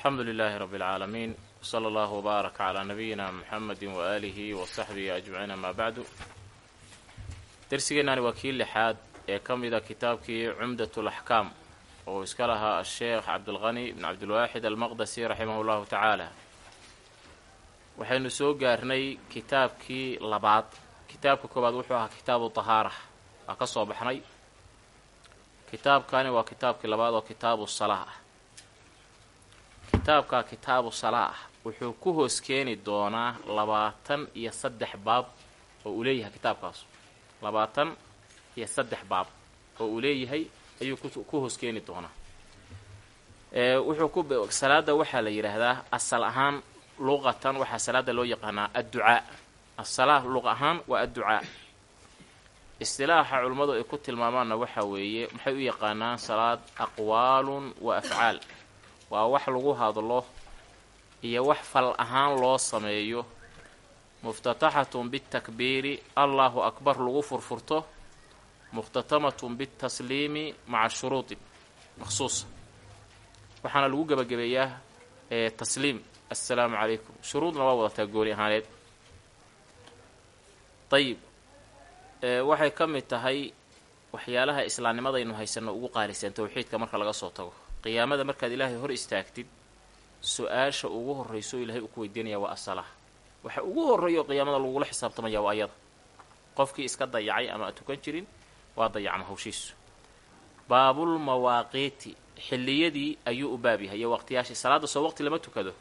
alxamdu lilaahi rabbi alcaalamiin wsala allahu wbaarak calaa nabiyina muxamedi waaalihi wa saxbihi ajmaciin amaa bacdu dersigeennaani waa kii lixaad ee ka mida kitaabkii cumdat laxkaam oo iska lahaa asheekh cabdulqani bn cabdilwaaxid almaqdasi raximahu llahu tacaala waxaynu soo gaarnay kitaabkii labaad kitaabka koowaad wuxuu ahaa kitaabu tahaara waa ka soo baxnay kitaabkani waa kitaabkii labaad oo kitaabu salaa ah kitaabka kitaabu salaa ah wuxuu ku hoos keeni doonaa labaatan iyo saddex baab oo uu leeyahay kitaabkaas. Labaatan iyo saddex baab oo uu leeyahay ayuu ku hoos keeni doonaa. Wuxuu ku salaada waxaa la yidhaahdaa asal ahaan luqatan waxaa salaada loo yaqaanaa adducaa. Asalaa luqa ahaan waa adducaa. Istilaaxa culimmadu ay ku tilmaamaanna waxaa weeye maxay u yaqaanaan salaad aqwaalun wa afcaal waa wax lagu hadlo iyo wax fal ahaan loo sameeyo. Muftataxatun bitakbiiri allahu akbar lagu furfurto. Mukhtatamatun bitasliimi maca shuruudin maqsuusa waxaana lagu gebagabeeyaa tasliim. Assalaamu calaykum. Shuruudna waa wadataa gooni ahaaneed. Ayib waxay ka mid tahay waxyaalaha islaamnimadaynu haysanno ugu qaalisan towxiidka marka laga soo tago qiyaamada markaad ilaahay hor istaagtid su'aasha ugu horrayso ilaahay uu ku weydiinaya waa asalaa waxa ugu horreeyo qiyaamada lagula xisaabtamaya waa ayada. Qofkii iska dayacay ama a tukan jirin waa dayacma hawshiisu baabul mawaaqiiti xilliyadii ayuu u baab yahay. Iyo waqtiyaashii salaadda soo waqti lama tukado.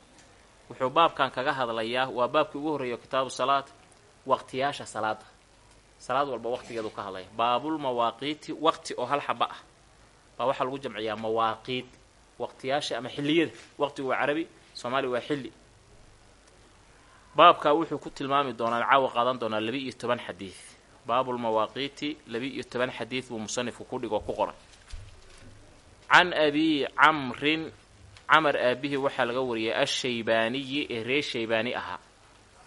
Wuxuu baabkan kaga hadlayaa waa baabkii ugu horreeyo kitaabu salaad waqtiyaasha salaada salaad walba waqtigeedu ka hadlaya. Baabul mawaaqiiti waqti oo hal xaba ah baa waxaa lagu jamciyaa mawaaqiit waqtiyaasha ama xilliyada. Waqtigu waa carabi soomaaliya waa xilli. Baabkaa wuxuu ku tilmaami doonaa caawa qaadan doonaa laba iyo toban xadiid baabulmawaaqiiti laba iyo toban xadiid buu musanifku ku dhigoo ku qoray. Can abi camrin camar aabihii waxaa laga wariyay ashaybaaniyi ee reer shaybaani ahaa.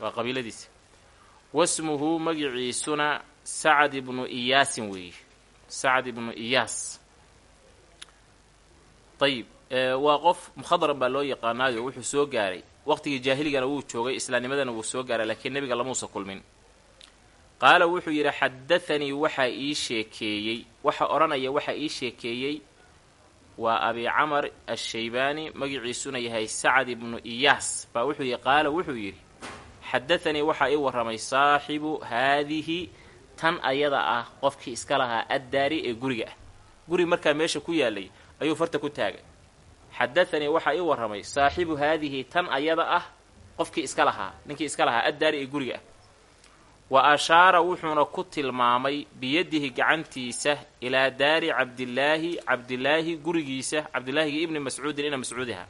Waa qabiiladiisa. Wasmuhu magiciisuna sacad ibnu iyaasin weeye sacad ibnu iyaas ayib waa qof mukhadran baa loo yaqaanaayo wuxuu soo gaaray. Waqtigii jaahiligana wuu joogay islaamnimadana wuu soo gaaray laakiin nebiga lamuusa kulmin. Qaala wuxuu yidhi xadathanii waxaa ii sheekeeyey. Waxa odhanaya waxaa ii sheekeeyey waa abi camar ashaybaani magiciisuna yahay sacad ibnu iyaas. Baa wuxuu yidhi qaala wuxuu yidhi xadathanii waxaa ii warramay saaxibu haadihi tan ayada ah qofkii iska lahaa addaari ee guriga ah. Guri markaa meesha ku yaalay ayuu farta ku taagay. Xadathanii waxaa ii warramay saaxibu haadihi tan ayada ah qofkii iska lahaa ninkii iska lahaa addaari ee guriga. Ah wa ashaara wuxuuna ku tilmaamay biyadihi gacantiisa ilaa daari cabdilaahi cabdilaahi gurigiisa cabdilaahiga ibni mascuudin ina mascuudiha.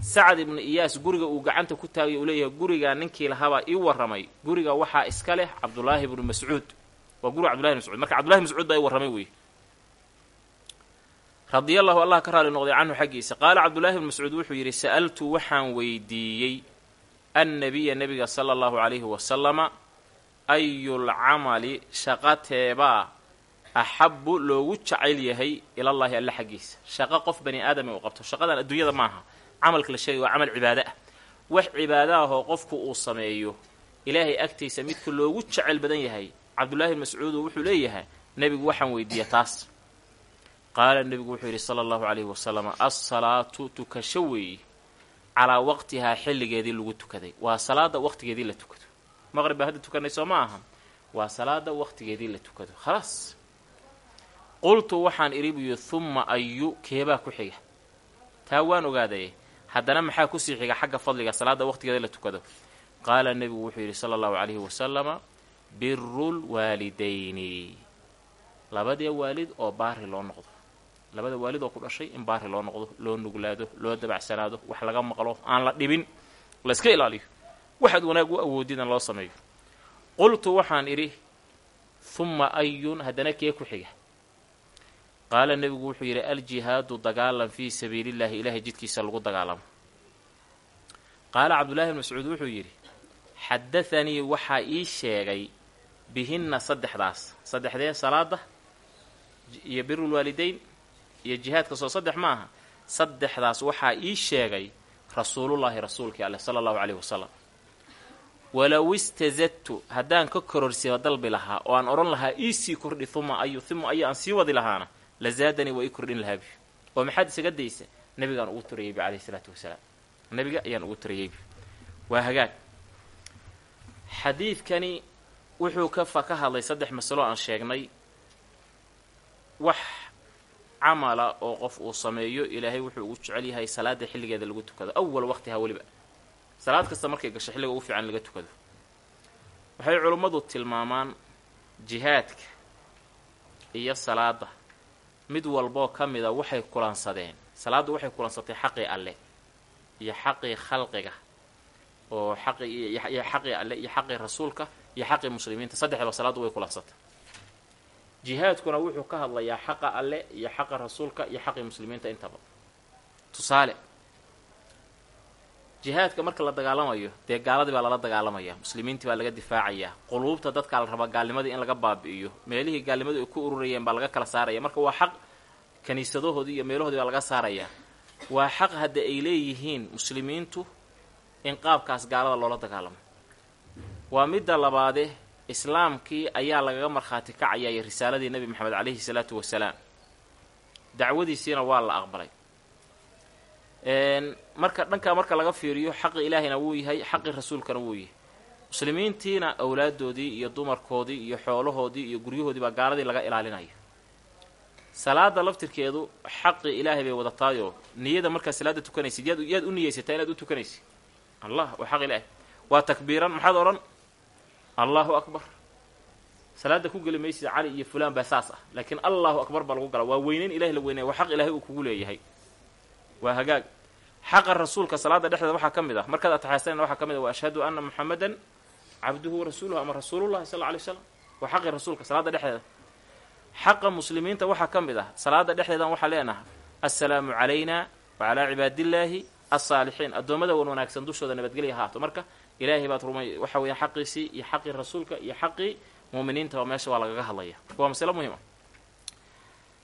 Sacad ibnu iyaas guriga uu gacanta ku taagay uu leeyahay gurigaa ninkii lahabaa ii warramay. Guriga waxaa iska leh cabdulaahi ibnu mascuud. Waa guriga cabdullahi mascuud. Marka cabdullahi mascuud baa ii warramay wey radia allahu allah ka raali noqday canhu xaggiisa. Qaala cabdullaahi bn mascuud wuxuu yidhi sa'altu waxaan weydiiyey annabiya nebiga sala allahu calayhi wasalama ayul camali shaqateebaa axabbu loogu jacayl yahay ilallaahi alle xaggiisa. Shaqo qof bani aadami uu qabto. Shaqadan adduunyada maaha. Camalka la sheegay waa camal cibaado ah. Wax cibaado ahoo qofku uu sameeyo ilaahay agtiisa midka loogu jacayl badan yahay. Cabdullaahi bn mascuudu wuxuu leeyahay nebigu waxaan weydiiya taas qaala nebigu wuxuu yidhi sala allahu calayhi wasalam assalaatu tukasho weeye calaa waqtihaa xilligeedii lagu tukaday. Waa salaada waqtigeedii la tukado. Maqrib baa hadda tukanay soo ma aha. Waa salaada waqtigeedii la tukado. Khalaas qultu waxaan idhi buyi humma ayu keebaa ku xiga. Taa waan ogaadaye haddana maxaa ku sii xiga xagga fadliga salaada waqtigeeda la tukado? Qaala nebigu wuxuu yidhi sala allahu calayhi wasalama birulwaalidayni labadee waalid oo baari loo noqdo labada waalid oo ku dhashay in baari loo noqdo loo nuglaado loo dabacsanaado wax laga maqlo aan la dhibin layska ilaaliyo. Waxaad wanaag u awoodidan loo sameeyo. Qultu waxaan idhi humma ayun haddana kee ku xiga? Qaala nebigu wuxuu yidhi aljihaadu dagaalan fii sabiilillaahi ilaahay jidkiisa lagu dagaalamo. Qaala cabdullaahi bn mascuud wuxuu yidhi xadathanii waxaa ii sheegay bihinna saddexdaas saddexdee salaada iyo birulwaalidayn iyo jihaadka soo saddex ma aha saddexdaas waxaa ii sheegay rasuulullaahi rasuulkii alleh sala allahu caleyhi wasalam walow istazadtu haddaan ka kororsiba dalbi lahaa oo aan odhan lahaa iisii kordhi uma ayu uma ayu aan sii wadi lahaana la zaadanii waa ii kordhin lahaabi oo maxaad isaga daysa nabigaan ugu turayaybi caleyhi isalaatu wasalaam. Nabiga ayaan ugu turayaybi waa hagaag. Xadiidkani wuxuu ka fa ka hadlay saddex masalo aan sheegnay. Wax camala oo qof uu sameeyo ilaahay wuxuu ugu jecel yahay salaada xilligeeda lagu tukado. Awal waqtiha weliba. Salaad kasta markay gasho xilliga ugu fiican laga tukado. Waxay culummadu tilmaamaan jihaadka iyo salaada mid walboo ka mida waxay kulansadeen. Salaaddu waxay kulansatay xaqii alle iyo xaqii khalqiga oo xaqi iyo xaqii alle iyo xaqii rasuulka iyo xaqii muslimiinta. Saddexdaba salaaddu way kulansatay jihaadkuna wuxuu ka hadlayaa xaqa alle iyo xaqa rasuulka iyo xaqii muslimiinta intaba. Tusaale jihaadka marka la dagaalamayo dee gaaladii baa lala dagaalamaya muslimiintii baa laga difaacayaa quluubta dadkaa la rabaa gaalnimadii in laga baabi'iyo meelihii gaalnimadu ay ku ururayeen baa laga kala saaraya. Marka waa xaq kaniisadahoodii iyo meelahoodii baa laga saarayaa waa xaq hadda ay leeyihiin muslimiintu in qaabkaas gaalada loola dagaalamo. Waa midda labaade islaamkii ayaa lagaga markhaati kacayay risaaladii nebi maxamed caleyhi salaatu wasalaam. Dacwadiisiina waa la aqbalay. Marka dhankaa marka laga fiiriyo xaqi ilaahina wuu yahay xaqi rasuulkana wuu yahay. Muslimiintiina awlaadoodii iyo dumarkoodii iyo xoolahoodii iyo guryahoodii baa gaaladii laga ilaalinaya. Salaada laftirkeedu xaqi ilaahay bay wadataayoo niyada markaad salaada tukanaysid yaad yaad u niyeysataa inaad u tukanaysid. Allah waa xaq ilaahay. Waa takbiiran maxaad odhan allahu akbar. Salaada ku geli maysid cali iyo fulaan baa saas ah. Laakiin allahu akbar baa lagu gala waa weyneyn ilahay la weynaya waa xaq ilaahay uu kugu leeyahay. Waa hagaag. Xaqa rasuulka salaada dhexdeeda waxaa ka mid ah. Markaad ataxaysanayn waxaa ka mid ah wa ashhadu anna muxamadan cabduhu wa rasuuluhu ama rasuulullahi sal alay slam waa xaqii rasuulka salaada dhexdeeda. Xaqa muslimiinta waxaa ka mid ah. Salaada dhexdeedan waxaa leenahay assalaamu calayna wa calaa cibaadillaahi alsaalixiin addoommada wan wanaagsan dushooda nabadgelya haato marka ilaahay baad rumay waxa weeyaan xaqiisii iyo xaqii rasuulka iyo xaqii mu'miniintaba meesha waa lagaga hadlaya. Marka waa masale muhima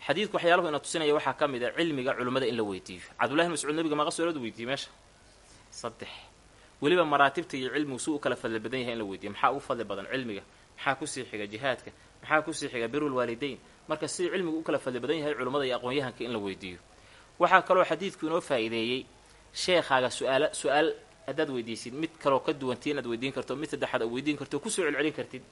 xadiidku waxyaalahu ina tusinaya waxaa ka mid a cilmiga culimmada in la weydiiyo. Cabdullahi bn mascuud nabiga maqa sooladu weydiiyey meesha? Saddex. Weliba maraatibta iyo cilmigu si u kala fadli badan yahay in la weydiiyo. Maxaa ugu fadli badan cilmiga? Maxaa ku sii xiga jihaadka? Maxaa ku sii xiga birul waalidayn? Marka sidii cilmigu u kala fadli badan yahay culimmada iyo aqoon-yahanka in la weydiiyo. Waxaa kaloo xadiidku inoo faa'iideeyey sheekhaaga su'aala su'aal haddaad weydiisid mid kaloo ka duwantii inaad weydiin karto mid saddexaad aad weydiin karto ku soo celcelin kartid.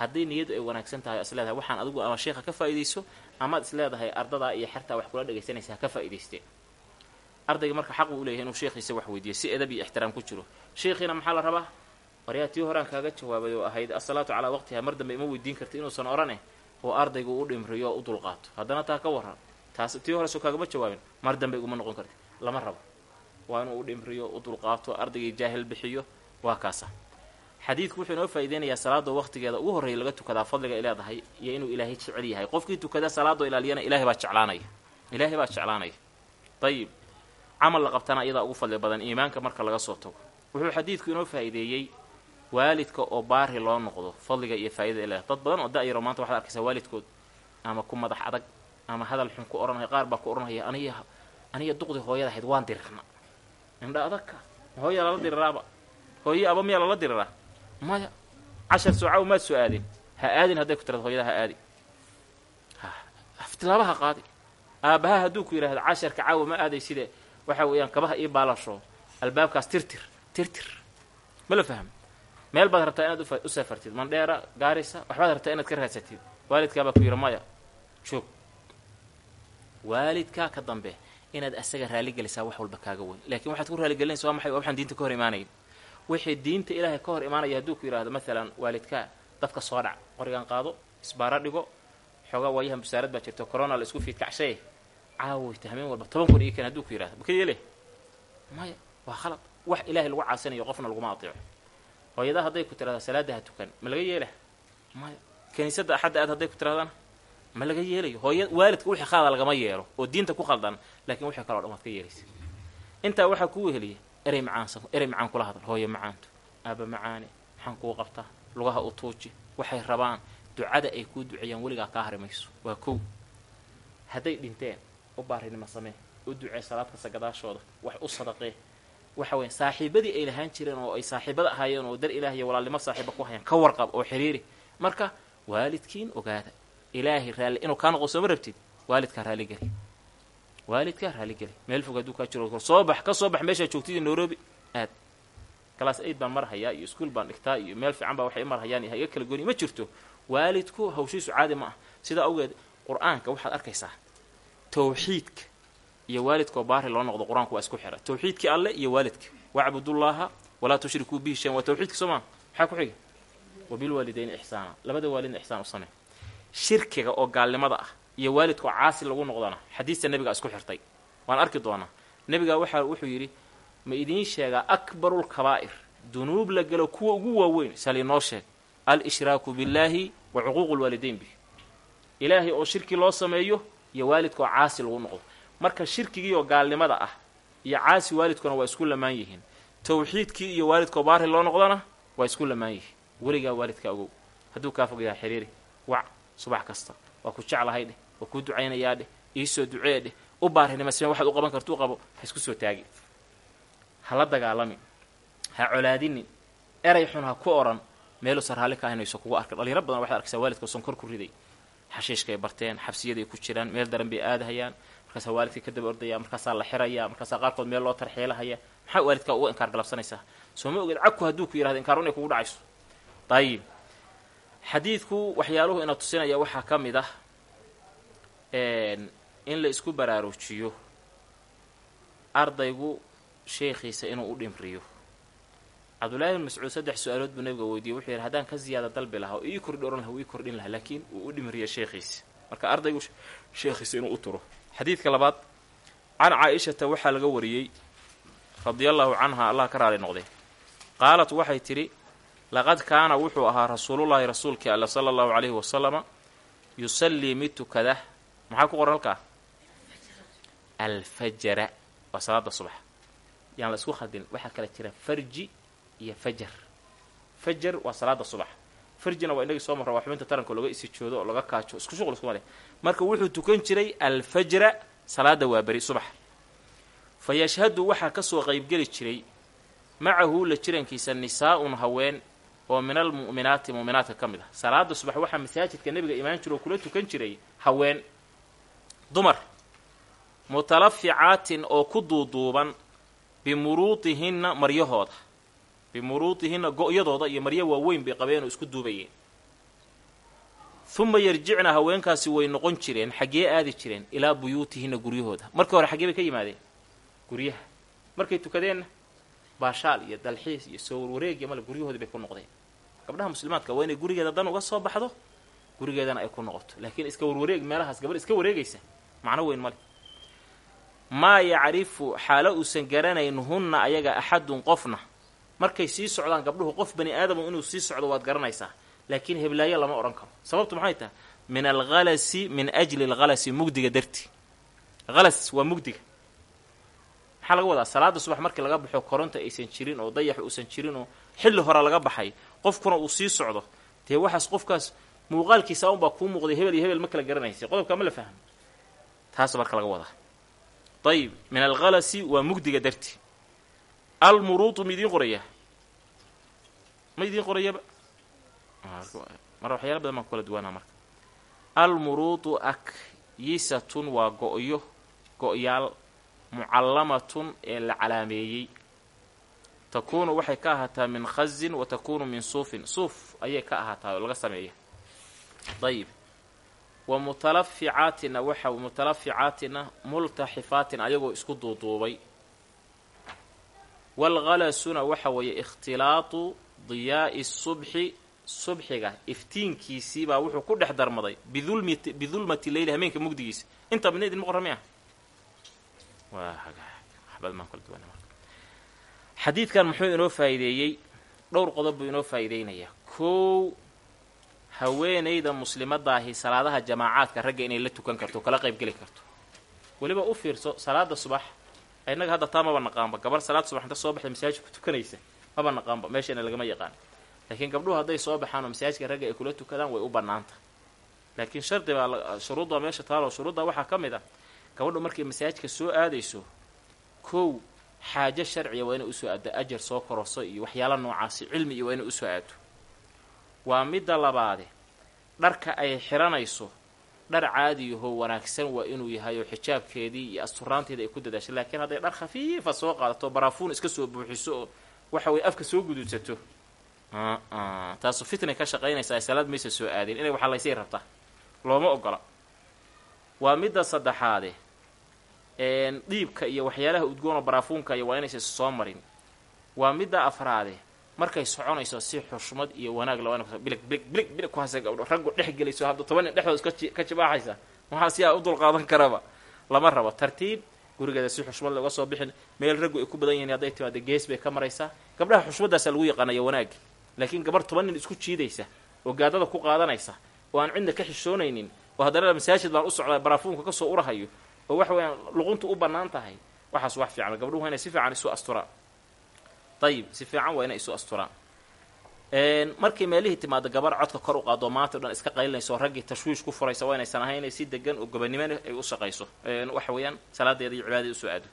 Haddii niyadu ay wanaagsan tahay is leedahay waxaan adigu ama sheekha ka faa'iidayso amaad is leedahay ardadaa iyo xertaa wax kula dhegaysanaysa ha ka faa'idaysteen ardayga marka xaq uu leeyahay inuu sheekhiisa wax weydiiyo si edab iyo ixtiraam ku jiro. Sheekhiina maxaa la rabaa? Waryaa tii horaan kaaga jawaabay oo ahayd asalaatu calaa waqtiha mar dambe ima weydiin karta inuusan odhaneh oo ardaygu u dhimriyo oo u dulqaato. Haddana taa ka waran. Taas tii hore soo kaagama jawaabin mar dambe iguma noqon karti lama rabo waa inuu u dhimriyo u dulqaato ardaygii jaahil bixiyo waa kaasa. Xadiidku wuxuu inoo faa'iideynayaa salaadoo waqtigeeda. Ugu horreeya laga tukadaa fadliga ay leedahay iyo inuu ilaahay jecel yahay. Qofkii tukada salaadoo ilaaliyana ilaahay baa jeclaanaya. Ilaahay baa jeclaanaya. Dayib camal la qabtana iyadaa ugu fadli badan iimaanka marka laga soo tago. Wuxuu xadiidku inoo faa'iideeyey waalidka oo baari loo noqdo fadliga iyo faa'idada ay leedahay dad badan oo da-yaro maanta waxaad arkaysaa waalidkood ama ku madax adag ama hadal xun ku odhanaya qaar baa ku odhanaya aniga aniga duqdii hooyada ahayd waan dirirna indha adagka hooya lala diriraaba. Hooye aba miyaa lala diriraa maya. Cashar soocaw maad soo aadin ha aadin hadday ku tirado hooyada ha aadi. Aftilaaba ha qaadi. Aabbaha hadduu ku yidhahdo casharka caawa ma aaday side waxa weeyaan kabaha ii baalasho. Albaabkaas tirtir tirtir. Ma la fahmo meel baad rabtaa inaad u mandheera gaarisa waxbaad rabtaa inaad ka raadsatid. Waalidkaabaa ku yidhi maya joog. Waalidkaa ka dambe inaad asaga raaligelisaa wax walba kaaga weyn. Laakiin waxaad ku raaligelinaysa waa maxay? Waa waxaan diinta ka hor imaanayn. Wixii diinta ilaahay ka hor imaanaya hadduu ku yidhahdo maalan waalidkaa dadka soo dhac qorigan qaado isbaaro dhigo xoogaa waayahan busaarad baa jirto corona la isku fiidkacshaye caaway tahmiin walba toban kun ii keen hadduu ku yidhahdo maka yeele maya waa khalad. Wax ilaahay lagu caasinayo qofna laguma atiico hooyada hadday ku tirahdaa salaada ha tukan ma laga yeela maya kiniisadda axadda aad hadday ku tirahdana ma laga yeelayo? Hooya waalidka wixii khalada lagama yeelo oo diinta ku khaldan laakiin wixii kaleo dhan waad ka yeelaysa intaa waxaa kuu heliya erey macaansan erey macaan kula hadal hooyo macaanto aaba macaane maxaan kuu qabtaa? Lugaha u tuuji waxay rabaan ducada ay kuu duceeyaan weligaa kaa hari mayso waa kow. Hadday dhinteen u baarinimo samee. U ducee salaad kasta gadaashooda wax u sadaqee. Waxa weya saaxiibadii ay lahaan jireen oo ay saaxiibada ahaayeen oo dar ilaah iyo walaalnimo saaxiiba ku hayaan ka warqab oo xiriiri. Marka waalidkiin ogaada ilaahay raalli inuu kaa noqo sooma rabtid waalidkaa raalligeli waalidkaa raalligeli meel fog hadduu kaa jiro soo bax ka soo bax meeshaa joogtidii nairobi aad kalaas aid baan mar hayaa iyo iskuol baan dhigtaa iyo meel fiican baa waxay mar hayaan iyo haga kala gooni ma jirto waalidku hawshiisu caadi ma ah sidaa awgeed qur'aanka waxaad arkaysaa tawxiidka iyo waalidkaoo baari loo noqdo qur'aanku waa isku xira tawxiidkii alle iyo waalidka wacbudullaaha walaa tushrikuu bihi shayan waa tawxiidka soo maa maxaa ku xiga wabilwaalidayni ixsaana labada waalidna ixsaan u samey shirkiga oo gaalnimada ah iyo waalidka oo caasi lagu noqdana xadiista nebigaa isku xirtay. Waan arki doonaa. Nebigaa waxa wuxuu yidhi ma idiin sheegaa akbarulkabaa'ir dunuub la gelo kuwa ugu waaweyn. Sali noo sheeg al-ishraaku billaahi wa cuquuqu lwaalidayn bih ilaahay oo shirki loo sameeyo iyo waalidka oo caasi lagu noqdo. Marka shirkigii oo gaalnimada ah iyo caasi waalidkuna waa isku lamaan yihiin. Tawxiidkii iyo waalidkaoo baari loo noqdona waa isku lamaan yihiin. Weligaa waalidka ogow. Hadduu kaa fog yaha xiriiri. Wac subax kasta. Waa ku jeclahay dheh waa kuu ducaynayaa dheh iisoo ducee dheh u baarinima sime waxaad u qaban karta u qabo ha isku soo taagi ha la dagaalami ha colaadinin eray xun ha ku odhan meeluusan raalli ka ahaynayso kugu arka dhalinyaro badan waxaad arkaysaa waalidka sonkor ku riday. Xashiishkaay barteen xabsiyaday ku jiraan meel daran bay aadahayaan. Markaasaa waalidkii ka daba ordaya markaasaa la xiraya markaasaa qaarkood meel loo tarxielahaya maxaa waalidkaa uga inkaar galabsanaysaa? Soo ma ogeed cagku hadduu ku yiraahdo inkaaru inay kugu dhacayso. Dayib xadiidku waxyaaluhu ina tusinaya waxaa ka mid ah in la isku baraarujiyo ardaygu sheekhiisa inuu u dhimriyo. Cabdullaahi bin mascuud saddex su'aalood buu nabiga weydiiyey wuxuu yidhi haddaan ka ziyaada dalbi lahaa oo ii kordhi ohan laha uu ii kordhin lahaa laakiin uu u dhimriya sheekhiisa. Marka ardaygu sheekhiisa inuu u turo. Xadiidka labaad can caa-ishata waxaa laga wariyey radia allaahu canha allah ka raali noqday. Qaalat waxay tidhi laqad kaana wuxuu ahaa rasuulullaahi rasuulkii alla sala allahu calayhi wasalama yusallii mid tukada maxaa ku qoran halkaa? Alfajara waa salaada subax. Yaan la isku khaldin waxaa kala jira farji iyo fajar. Fajar waa salaada subax. Farjina waa inagii soo marra waa xubinta taranka looga isijoodo oo laga kaajo isku shuqul iskuma leh marka wuxuu tukan jiray alfajra salaada waa beri subax. Fa yashhadu waxaa ka soo qaybgeli jiray. Macahu la jirankiisa nisaa-un haween oo min almu'minaati mu'minaadka ka mid ah. Salaada subax waxaa masaajidka nebiga imaan jira oo kula tukan jiray haween dumar mutalaficaatin oo ku duuduuban bimuruudihinna maryahooda. Bimuruudihinna go-yadooda iyo maryo waaweyn bay qabeen oo isku duubayeen. Uma yarjicna haweenkaasi way noqon jireen xaggee aadi jireen ilaa buyuutihinna guryahooda. Markii hore xaggee bay ka yimaadeen guryaha. Markay tukadeenna baashaal iyo dalxiis iyo soo warwareeg iyo male guryahoodii bay ku noqdeen gabdhaha muslimaadka waa inay gurigeeda dan uga soo baxdo gurigeedana ay ku noqoto. Laakiin iska warwareeg meelahaas gabadh iska wareegaysa. Macno weyn male. Maa yacrifu xaalo uusan garanaynhunna ayaga axadun qofna. Markay sii socdaan gabdhuhu qof bani aadamu inuu sii socdo waad garanaysaa. Laakiin heblaayo lama odhan karo. Sababtu maxay tahay? Min alhalasi min ajli alhalasi mugdiga darti. Halas waa mugdiga. Maxaa laga wadaa? Salaada subax markii laga baxo koronta aysan jirin oo dayax uusan jirin oo xilli hore laga baxay qofkuna uu sii socdo dee waxaas qofkaas muuqaalkiisa unbaa kuu muuqday hebel iyo hebel ma kala garanaysay qodobkaa ma la fahmo taas marka laga wadaa. Ayib min alhalasi waa mugdiga darti. Almuruutu ma idiin qoraya? Ma idiin qorayaba? Mar waxyaala badan baan ku kala duwanaa marka. Almuruutu akyisatun waa go-yo go-yaal mucallamatun ee la calaameeyey takuunu waxay ka ahaataa min khazin wa takuunu min suufin. Suuf ayay ka ahaataa oo laga sameeya. Ayib wa mutalaficaatina waxa mutalaficaatina multaxifaatin ayagoo isku duuduubay. Waalghalasuna waxa weeye ikhtilaatu diyaa'i subxi subxiga iftiinkiisii baa wuxuu ku dhex darmaday. Bidulmati leyli hameenka mugdigiisa. Intaa midna idinma qoran miya xadiidkan muxuu inoo faa'iideeyey? Dhowr qodob buu inoo faa'iideynayaa. Kow haweenayda muslimadaahi salaadaha jamaacaadka ragga inay la tukan karto kala qayb geli karto. Weliba u fiirso salaada subax innaga hadda taa maba naqaanba. Gabar salaad subax inta soo baxday masaajidka ku tukanaysa maba naqaanba. Meeshana lagama yaqaan. Laakiin gabdhuhu hadday soo baxaan oo masaajidka ragga ay kula tukadaan way u bannaanta. Laakiin shardi baa shuruudda meesha taalo shuruudda waxaa ka mid ah. Gabadhu markay masaajidka soo aadayso kow xaajo sharciya waa inay u soo aado ajar soo kororso iyo waxyaala noocaasi cilmi iyo waa inay u soo aado waa midda labaade dharka ay xiranayso dhar caadiyahoo wanaagsan waa inuu yahay oo xijaabkeedii iyo asturaanteedii ay ku dadaashay laakiin hadday dhar khafiifa soo qaadato baraafuun iska soo buuxiso oo waxa weye afka soo gududsato. Taasu fitnay ka shaqaynaysa ay salaad maysa soo aadeen. Inay waxalaysay rabtaa. Looma ogola. Waa midda saddexaade dhiibka iyo waxyaalaha udgoonoo baraafuunka iyo waa inaysa soo marin waa midda afraade. Markay soconayso si xushmad iyo wanaag la raggu dhex gelayso hadda toban nin dhexdood iska ka jibaaxaysa maxaa si aa u dulqaadan karaba? Lama rabo. Tartiib gurigeeda si xushmad looga soo bixin. Meel raggu ay ku badan yihiin hadday timaado gees bay ka maraysaa gabdhaha xushmaddaasa lagu yaqaanaya wanaagi laakiin gabar toban nin isku jiidaysa oo gaadada ku qaadanaysa oo aan cidna ka xishoonaynin oo haddana masaajid baan u socdaa baraafuunka ka soo urahayo oo waxa weeyaan luquntu u bannaan tahay waxaas wax fiican gabdhuhu waa inay si fiican isu asturaan. Ayib si fiican waa inay isu asturaan. Markay meelihii timaado gabar codka kor u qaado maanta o dhan iska qaylinayso raggii tashwiish ku furaysa waa inaysan ahayn inay si degan oo gobanimona ay u shaqayso. Waxa weeyaan salaadeeda iyo cibaadada u soo aado.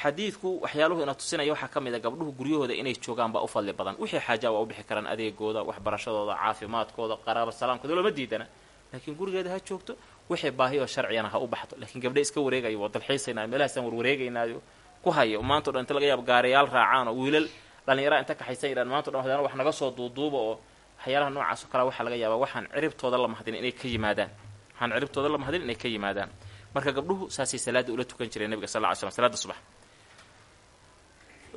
Xadiidku waxyaaluhu ina tusinaya waxaa ka mid a gabdhuhu guryahooda inay joogaan baa u fadli badan. Wixii xaajaa waa u bixi karaan adeegooda waxbarashadooda caafimaadkooda qaraaba salaamkooda looma diidana. Laakiin gurigeeda ha joogto wixii baahi oo sharciyana ha u baxdo. Laakiin gabdhe iska wareegayo waa dalxiisaynaayo meelahaasaan warwareegaynaayo ku hayo. Maanta o dhan inta laga yaabo gaarayaal raacaan oo wiilal dhallinyaraha inta kaxaysan yidhaan maanta o dhan hadana wax naga soo duuduuba oo waxyaalaha noocaas oo kale waxaa laga yaabaa. Waxaan ciribtooda la mahadin inay ka yimaadaan. Waxaan ciribtooda la mahadin inay ka yimaadaan. Marka gabdhuhu saasay salaadda ula tukan jireen nabiga sal lla ly slam salaada subax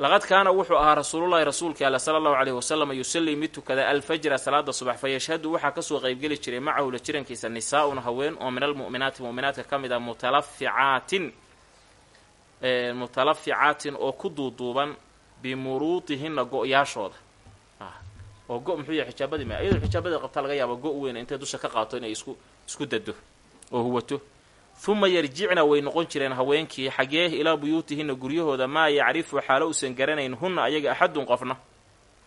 laqad kaana wuxuu ahaa rasuulullahi rasuulkii alle sala allahu caleyhi wasalam yusallii mid tukada alfajra salaada subax fa yashhadu waxaa ka soo qaybgeli jiray macahu la jirankiisa nisaa-un haween oo min almu'minaati mu'minaadka ka mid ah mutalaficaatin mutalaficaatin oo ku duuduuban bimuruudihinna go-yaashooda. Oo go muxuu yahay xijaabadii ma iyadoo xijaabadii qabta laga yaaba go weyn intay dusha ka qaato inay isku isku dado oo huwato uma yarjicna way noqon jireen haweenkii xagee ilaa buyuutihinna guryahooda maa yacrifu xaalo uusan garanayn hunna ayaga axadun qofna.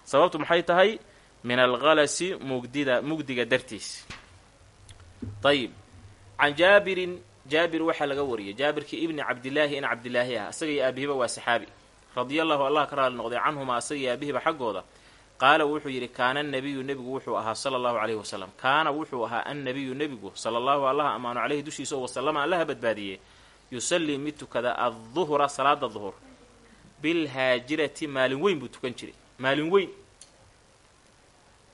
Sababtu maxay tahay? Min alkalasi mugdida mugdiga dartiis. Ayib can jaabirin jaabir waxaa laga wariyay jaabirkii ibni cabdilaahi in cabdilaahi ah asaga iyo aabihiba waa saxaabi. Radia allahu allah ka raali noqday. Canhumaa asaga iyo aabihiba xaggooda qaala wuxuu yidhi kaana annabiyu nebigu wuxuu ahaa sala allahu caleyhi wasalam kaana wuxuu ahaa annabiyu nebigu sala allahu allaha amaanu caleyhi dushiisa oo wasalama allaha badbaadiyey yusallii mid tukada adduhra salaada duhur bilhaajirati maalin weyn buu tukan jiray maalin weyn.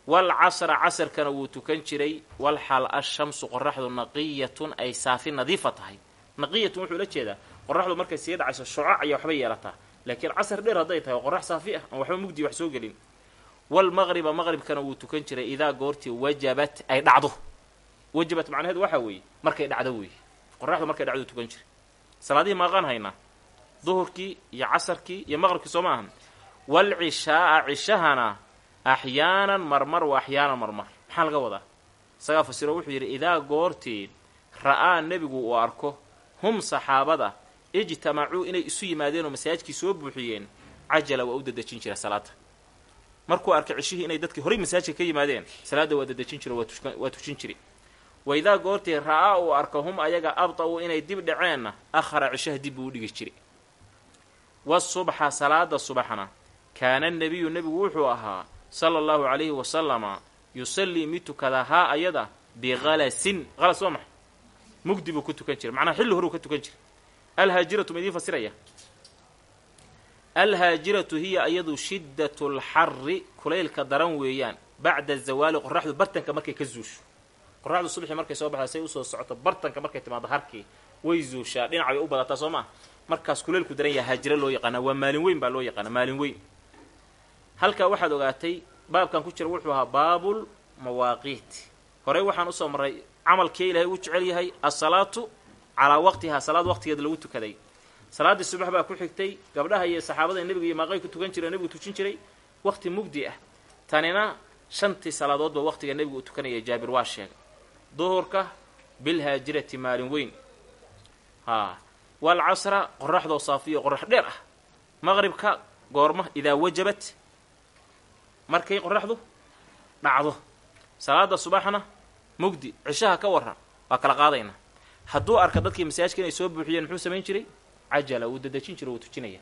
Walcasra casarkana wuu tukan jiray walxal ashamsu qoraxdu naqiyatun ay saafi nadiifa tahay. Naqiyatun wuxuu la jeedaa qoraxdu markay sii dhacayso shucac ayaa waxbay yeelataa. Laakiin casar dheer hadday tahay oo qorax saafi ah aan waxba mugdi wax soo gelin walmaqriba maqribkana wuu tukan jiray idaa goortii wajabat ay dhacdo wajabat macnaheedu waxaa weeye markay dhacdo weeye qoraxdu markay dhacdo tukan jiray salaadihii maaqaan haynaa duhurkii iyo casarkii iyo maqribkii soo ma ahan walcishaaa cishahana axyaanan marmar wa axyaanan marmar maxaa laga wadaa isagaa fasiro wuxuu yidhi idaa goortii ra'aa nebigu uu arko hum saxaabada ijtamacuu inay isu yimaadeenoo masaajidkii soo buuxiyeen cajala waa u dadejin jira salaada markuu arkay cishihii inay dadkii horay masaajidka ka yimaadeen salaadda waa dadejin jira waa tujin jiri. Wa idaa goortii ra'aa uu arko hum ayaga abda-u inay dib dhaceenna akhara cishaha dib buu u dhigi jiray wasubxa salaada subaxna kaana nebiyu nebigu wuxuu ahaa sala allahu calayhi wasalama yusallii mid tukada haa ayada biqalasin qalas waa maxay mugdi buu ku tukan jiray macnaha xilli horuu ka tukan jiray alhaajiratu ma idiin fasiraya alhaajiratu hiya ayadu shiddatu lxarri kulaylka daran weeyaan bacda zawaali qoraxdu bartanka markay ka zuusho. Qoraxdu subaxii markay soo baxda say u soo socoto bartanka markay timaado harkii way zuushaa. Dhinac bay u badataa soo maa markaas kulaylku daran yaha haajiro loo yaqaanaa waa maalin weyn baa loo yaqaanaa maalin weyn. Halkaa waxaad ogaatay baabkan ku jira wuxuu ahaa baabul mawaaqiit horey waxaan u soo marray camalkii ilaahay uu jecel yahay asalaatu calaa waqtihaa salaad waqtigeeda lagu tukaday salaaddii subax baa ku xigtay gabdhaha iyo saxaabada nebiga iyo maaqay ku tukan jireen nebigu tujin jiray waqti mugdi ah. Tanina shantii salaadoodba waqtiga nebigu uu tukanaya jaabir waa sheegay. Duhurka bilhaajirati maalin weyn. Haa walcasra qoraxdoo saafiyo qorax dheer ah. Maqribka goorma idaa wajabat markay qoraxdu dhacdo salaada subaxna mugdi cishaha ka warran waa kala qaadaynaa hadduu arka dadkii masaajka inay soo buuxiyeen muxuu samayn jiray cajala wuu dedejin jiray wuu tujinaya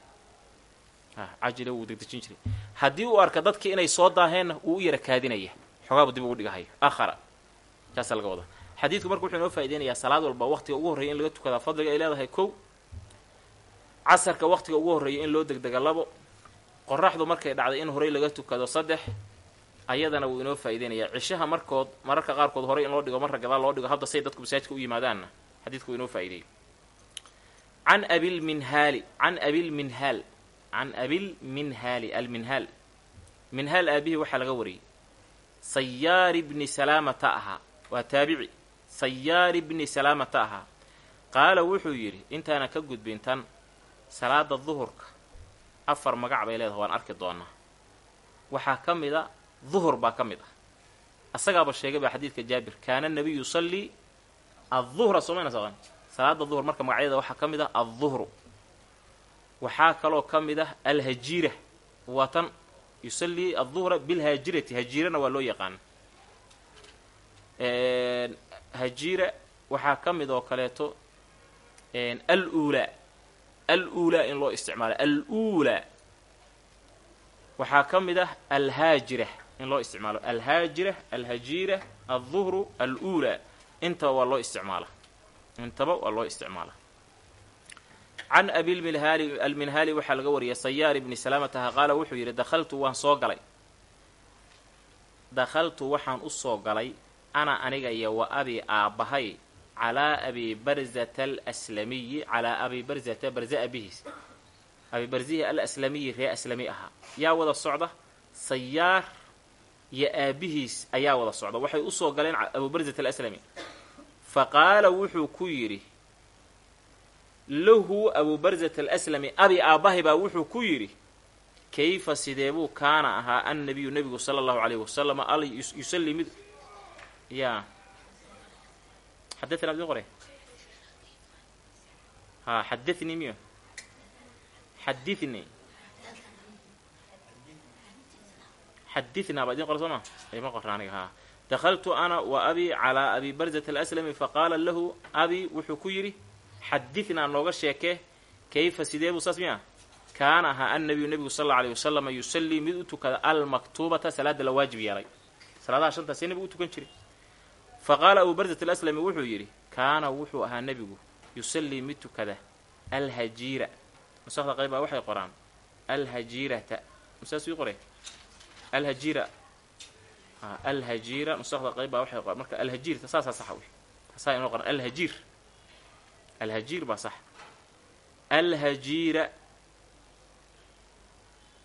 cajala wuu dedejin jiray haddii uu arka dadkii inay soo daaheenna wuu u yara kaadinaya xogaabu dib ugu dhigahayo akhara taasaa laga wadaa xadiidku marka wuxuu inoo faa'ideynayaa salaad walba waqtiga ugu horreeya in laga tukadaa fadliga ay leedahay kow casarka waqtiga ugu horreeya in loo degdega labo qoraxdu markay dhacday in horey laga tukado saddex ayadana wuu inoo faa'iideynayaa cishaha markood mararka qaarkood horey in loo dhigo marra gadaal loo dhigo hadda say dadku masaajidka u yimaadaanna xadiidku wuu inoo faa'ideeyey can abilminhaali can abilminhaal can abilminhaali alminhaal minhaal aabihii waxaa laga wariyey sayaari bni salaamata ahaa waa taabici sayaari bni salaamata ahaa qaala wuxuu yidhi intaana ka gudbin tan salaada duhurka afar magac bay leedahay waan arki doonaa waxaa ka mid a duhur baa ka mid ah asagaaba sheegay baa xadiidka jaabir kaana nabiyu yusallii adduhra soomayna saqan salaada duhur marka magacyada waxaa ka mid ah adduhru. Waxaa kaloo ka mid ah alhajiira. Waa tan yusallii adduhra bilhaajirati. Hajiirana waa loo yaqaana hajiira waxaa ka mid oo kaleeto aluulaa al-uulaa in loo isticmaalo. Al-uulaa waxaa ka mid ah alhaajira in loo isticmaalo. Alhaajira alhajiira alduhru al-uulaa intaba waa loo isticmaala intaba waa loo isticmaala. Can abilminhaali alminhaali waxaa laga wariyay sayaar ibni salaamataha qaala wuxuu yidhi dakhaltu waan soo galay. Dakhaltu waxaan u soo galay ana aniga iyo wa abi aabbahay calaa abi barzata alaslamiyi calaa abi barzata barza abihiis. Abi barzihi alaslamiyi ree aslami ahaa. Yaa wada socda? Sayaar iyo aabihiis ayaa wada socda. Waxay u soo galeen abu barzata alaslami fa qaala wuxuu ku yidhi lahu abu barzata alaslami abi aabbahay baa wuxuu ku yidhi kayfa sideebuu kaana ahaa annabiyu nebigu sala allahu calayhi wasalam al yusalli mid ya. Xadathna ad qore ha xadahnii miyo? Xadithnii xadithnaa baa idin soo ma? Ima haa dakhaltu ana wa abi calaa abi barzata alaslami faqaala lahu abi wuxuu ku yidhi xadithnaa nooga sheekee kayfa sideebuu saas miya kaana ahaa annabiyu nebigu sal alla aleyh wasalama yusallii mid u tukada almaktuubata salaada la waajib yeelay salaadaha shantaasee nebigu u tukan jiray fa qaala abu barzat alaslami wuxuu yidhi kaana wuxuu ahaa nebigu yusallii mid tukada alhajiira nusakda qayb baa waxay qoraan alhajiirata masaasuu qore alhajiira alhajiira nusakda qayb baa waxay qoraan marka alhajiirta saasaa saxa wey taasaa inoo qoran alhajiir alhajiir baa sax alhajiira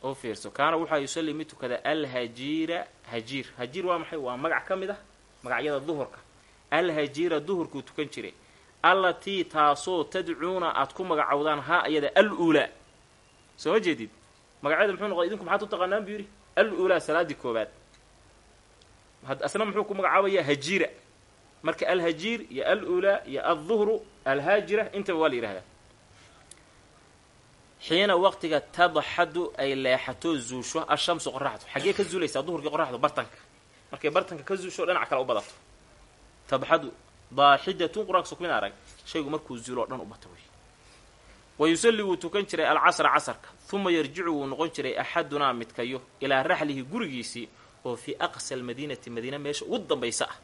oo fiirso kaana waxaa yusallii mid tukada alhajiira hajiir hajiir waa maxay waa magac ka mid ah magacyada duhurka alhajiira duhurkuu tukan jiray allatii taasoo tadcuuna aad ku magacowdaan haa iyada al-uulaa soo ma jeedid magacyada muxuu noqday idinku maxaad u taqaanaan buu yidhi al-uulaa salaaddii koobaad asna muxuu ku magacaabayaa hajiira marka alhajiir iyo al-uulaa iyo alduhru alhaajira intaba waa la yidhahdaa xiina waqtiga tadxadu ay leexato zuusho ashamsu qoraxdu xaggee ka zuulaysaa duhurkii qoraxdu bartanka. Markay bartanka ka zuusho dhinac kale u badato. Tadxadu daaxidatun qur'aanka sukmin arag. Shaygu markuu zuulo dhan u bato wa yusalli wuu tukan jiray alcasra casarka. Uma yarjicu wuu noqon jiray axadunaa midkayo. Ilaa raxlihi gurigiisii oo fii aqsa almadiinati madiina meesha ugu dambaysa ah.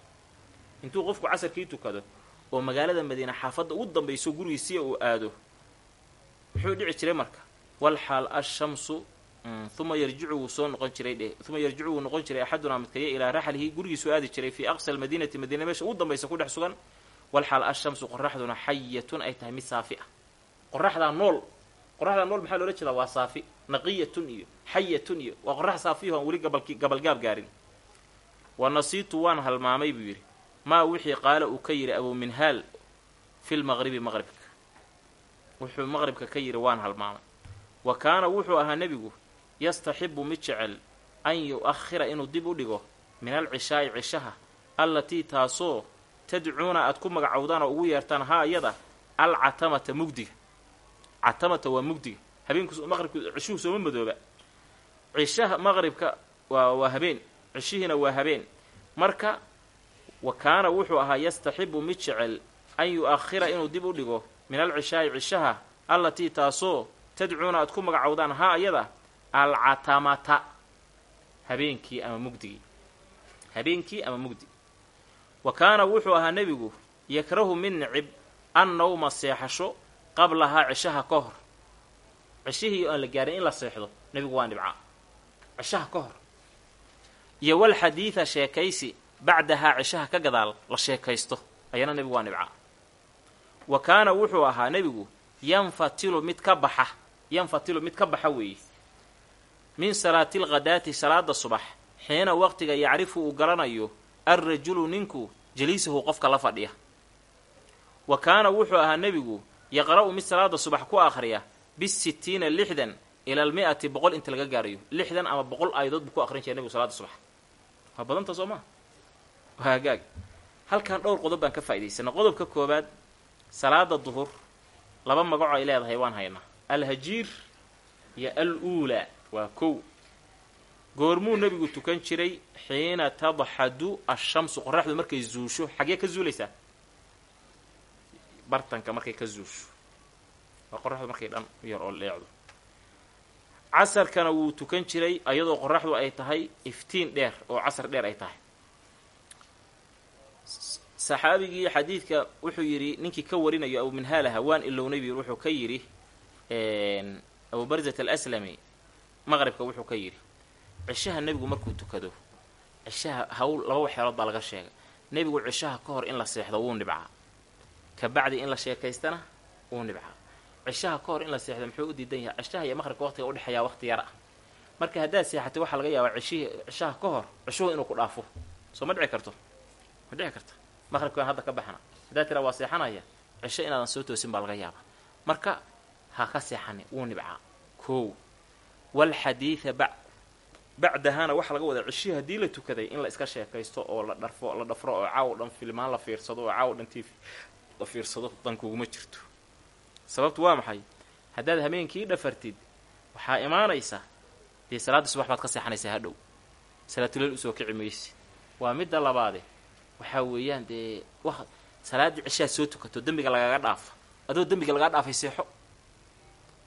Intuu qofku casarkii tukado oo magaalada madiina xaafadda ugu dambayso gurigiisii uu aado muxuu dhici jiray marka walxaal ashamsu uma yarjicu wuu soo noqon jiray dheh uma yarjicu wuu noqon jiray axadunaa midkayo ilaa raxlihi gurigiisuu aadi jiray fii aqsa almadiinati madiina meesha ugu dambaysa ku dhex sugan. Walxaal ashamsu qoraxduna xayatun ay tahay mid saafi ah. Qoraxdaa nool qoraxdaa nool maxaa loola jeedaa? Waa saafi naqiyatun iyo xayatun iyo waa qorax saafiyaho aan weli gabalgaab gaarin. Wa nasiitu waan halmaamay buu yidhi. Maa wixii qaala uu ka yidhi abuu minhaal fi lmaqribi maqribka wuxuu maqribka ka yidhi waan halmaamay. Wa kaana wuxuu ahaa nebigu yastaxibu mid jecel an yu-akhira inuu dib u dhigo min alcishaa'i cishaha allatii taasoo tadcuuna aad ku magacowdaan oo ugu yeertaan haa iyada alcatamata mugdiga catamata waa mugdiga habeenku maqribku cishuhu sooma madooba. Cishaha maqribka waa waa habeen. Cishihiina waa habeen. Marka wa kaana wuxuu ahaa yastaxibu mid jecel an yu-akhira inuu dib u dhigo min alcishaa'i cishaha allatii taasoo tadcuuna aad ku magacowdaan haa ayada alcatamata. Habeenkii ama mugdigii habeenkii ama mugdi. Wa kaana wuxuu ahaa nebigu yakrahu mid nicib an nawma seexasho qablahaa cishaha ka hor. Cishihii aan la gaarin in la seexdo nebigu waa nibcaa cishaha ka hor. Iyo walxadiida sheekaysi bacdahaa cishaha ka gadaal la sheekaysto ayana nebigu waa nibcaa wa kaana wuxuu ahaa nebigu yanfatilu mid ka baxa yanfatilu mid ka baxa weeye min salaati alghadaati salaada subax xiina waqtiga yacrifu uu garanayo alrajulu ninku jaliisahu qofka la fadhiya. Wa kaana wuxuu ahaa nebigu yaqra'u mid salaada subax ku akhriya bisittiina lixdan ila almi'ati boqol inta laga gaarayo lixdan ama boqol aayadood buu ku akhrin jiray nebigu salaada subax. Waa badanta soo maa waa hagaag halkan dhowr qodob baan ka faa'idaysana qodobka koowaad salaada duhur laba magaco ay leedahay waan haynaa. Alhajiir iyo al uulaa waa kow. Goormuu nebigu tukan jiray xiina tadxadu ashamsu qoraxdu markay zuusho xaggee ka zuulaysaa bartanka markay ka zuusho. Waa qoraxdu markay dhan yar oo leecdo. Casarkana wuu tukan jiray ayadoo qoraxdu ay tahay iftiin dheer oo casar dheer ay tahay. Saxaabigii xadiidka wuxuu yidhi ninkii ka warinayo abu minhaalaha waan ilownay bu wuxuu ka yidhi abu barzat alaslami maqribka wuxuu ka yidhi cishaha nebigu markuu tukado cishaha hawl laba waxyeelood baa laga sheegay. Nebigu cishaha ka hor in la seexdo wuu nibcaa ka bacdi in la sheekaystana wuu nibcaa cishaha ka hor in la seexdo muxuu u diidan yahay? Cishaha iyo maqribka waqtiga udhexeeyaa waqti yar ah. Marka haddaad seexatay waxaa laga yaabaa cishihii cishaha ka hor cishuhu inuu ku dhaafo. Soo ma dhici karto? Ma dhici karta? Maqribka waan hadda ka baxna haddaad tiraa waa seexanaya cisho inaadan soo toosin baa laga yaabaa. Marka ha ka seexani wuu nibcaa kow walxadiida ba bacdahana waxaa laga wadaa cishihii haddii la tukaday in la iska sheekaysto oo la dharfo la dhafro oo caaw dhan filmaan la fiirsado oo caaw dhan tv la fiirsado dan kuguma jirto. Sababtu waa maxay? Haddaad habeenkii dhafartid waxaa imaanaysa dee salaadda subax baad ka seexanaysaa hadhow. Salaatuleel u soo kici maysi waa midda labaade. Waxaa weeyaan dee salaaddii cishaad soo tukato dembiga lagaga dhaafa. Adoo dembiga lagaa dhaafay seexo.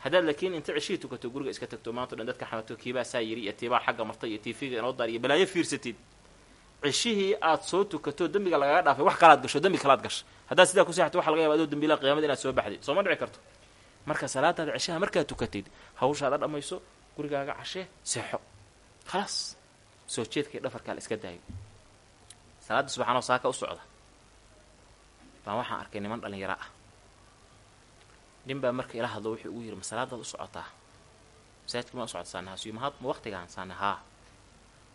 Haddaad laakiin inta cishihii tukato guriga iska tagto maanto dhan dadka xamato kiibaa saa yiri iyo tiibaa xagga martay iyo tiifiga inoo daar iyo balaayo fiirsatid cishihii aad soo tukato dembiga lagaga dhaafay wax kalaad gasho dembi kalaad gasha haddaad sidaa ku seexato waxa laga yaba adoo dembila qiyamada inaad soo baxdid soo ma dhici karto. Marka salaadaada cishaha markaad tukatid hawshaada dhammayso gurigaaga cashee seexo. Khalaas soo jeedkay dhafarkaa la iska daayo salaadda subaxanoo saaka u socda. Baan waxaan arkay niman dhallinyaro ah. Nin baa marka ila wuxuu ugu yidhi ma salaadaad u socotaa? Masaajidka ma u socota saanahaasiyo ma ma waqtigaan saana haa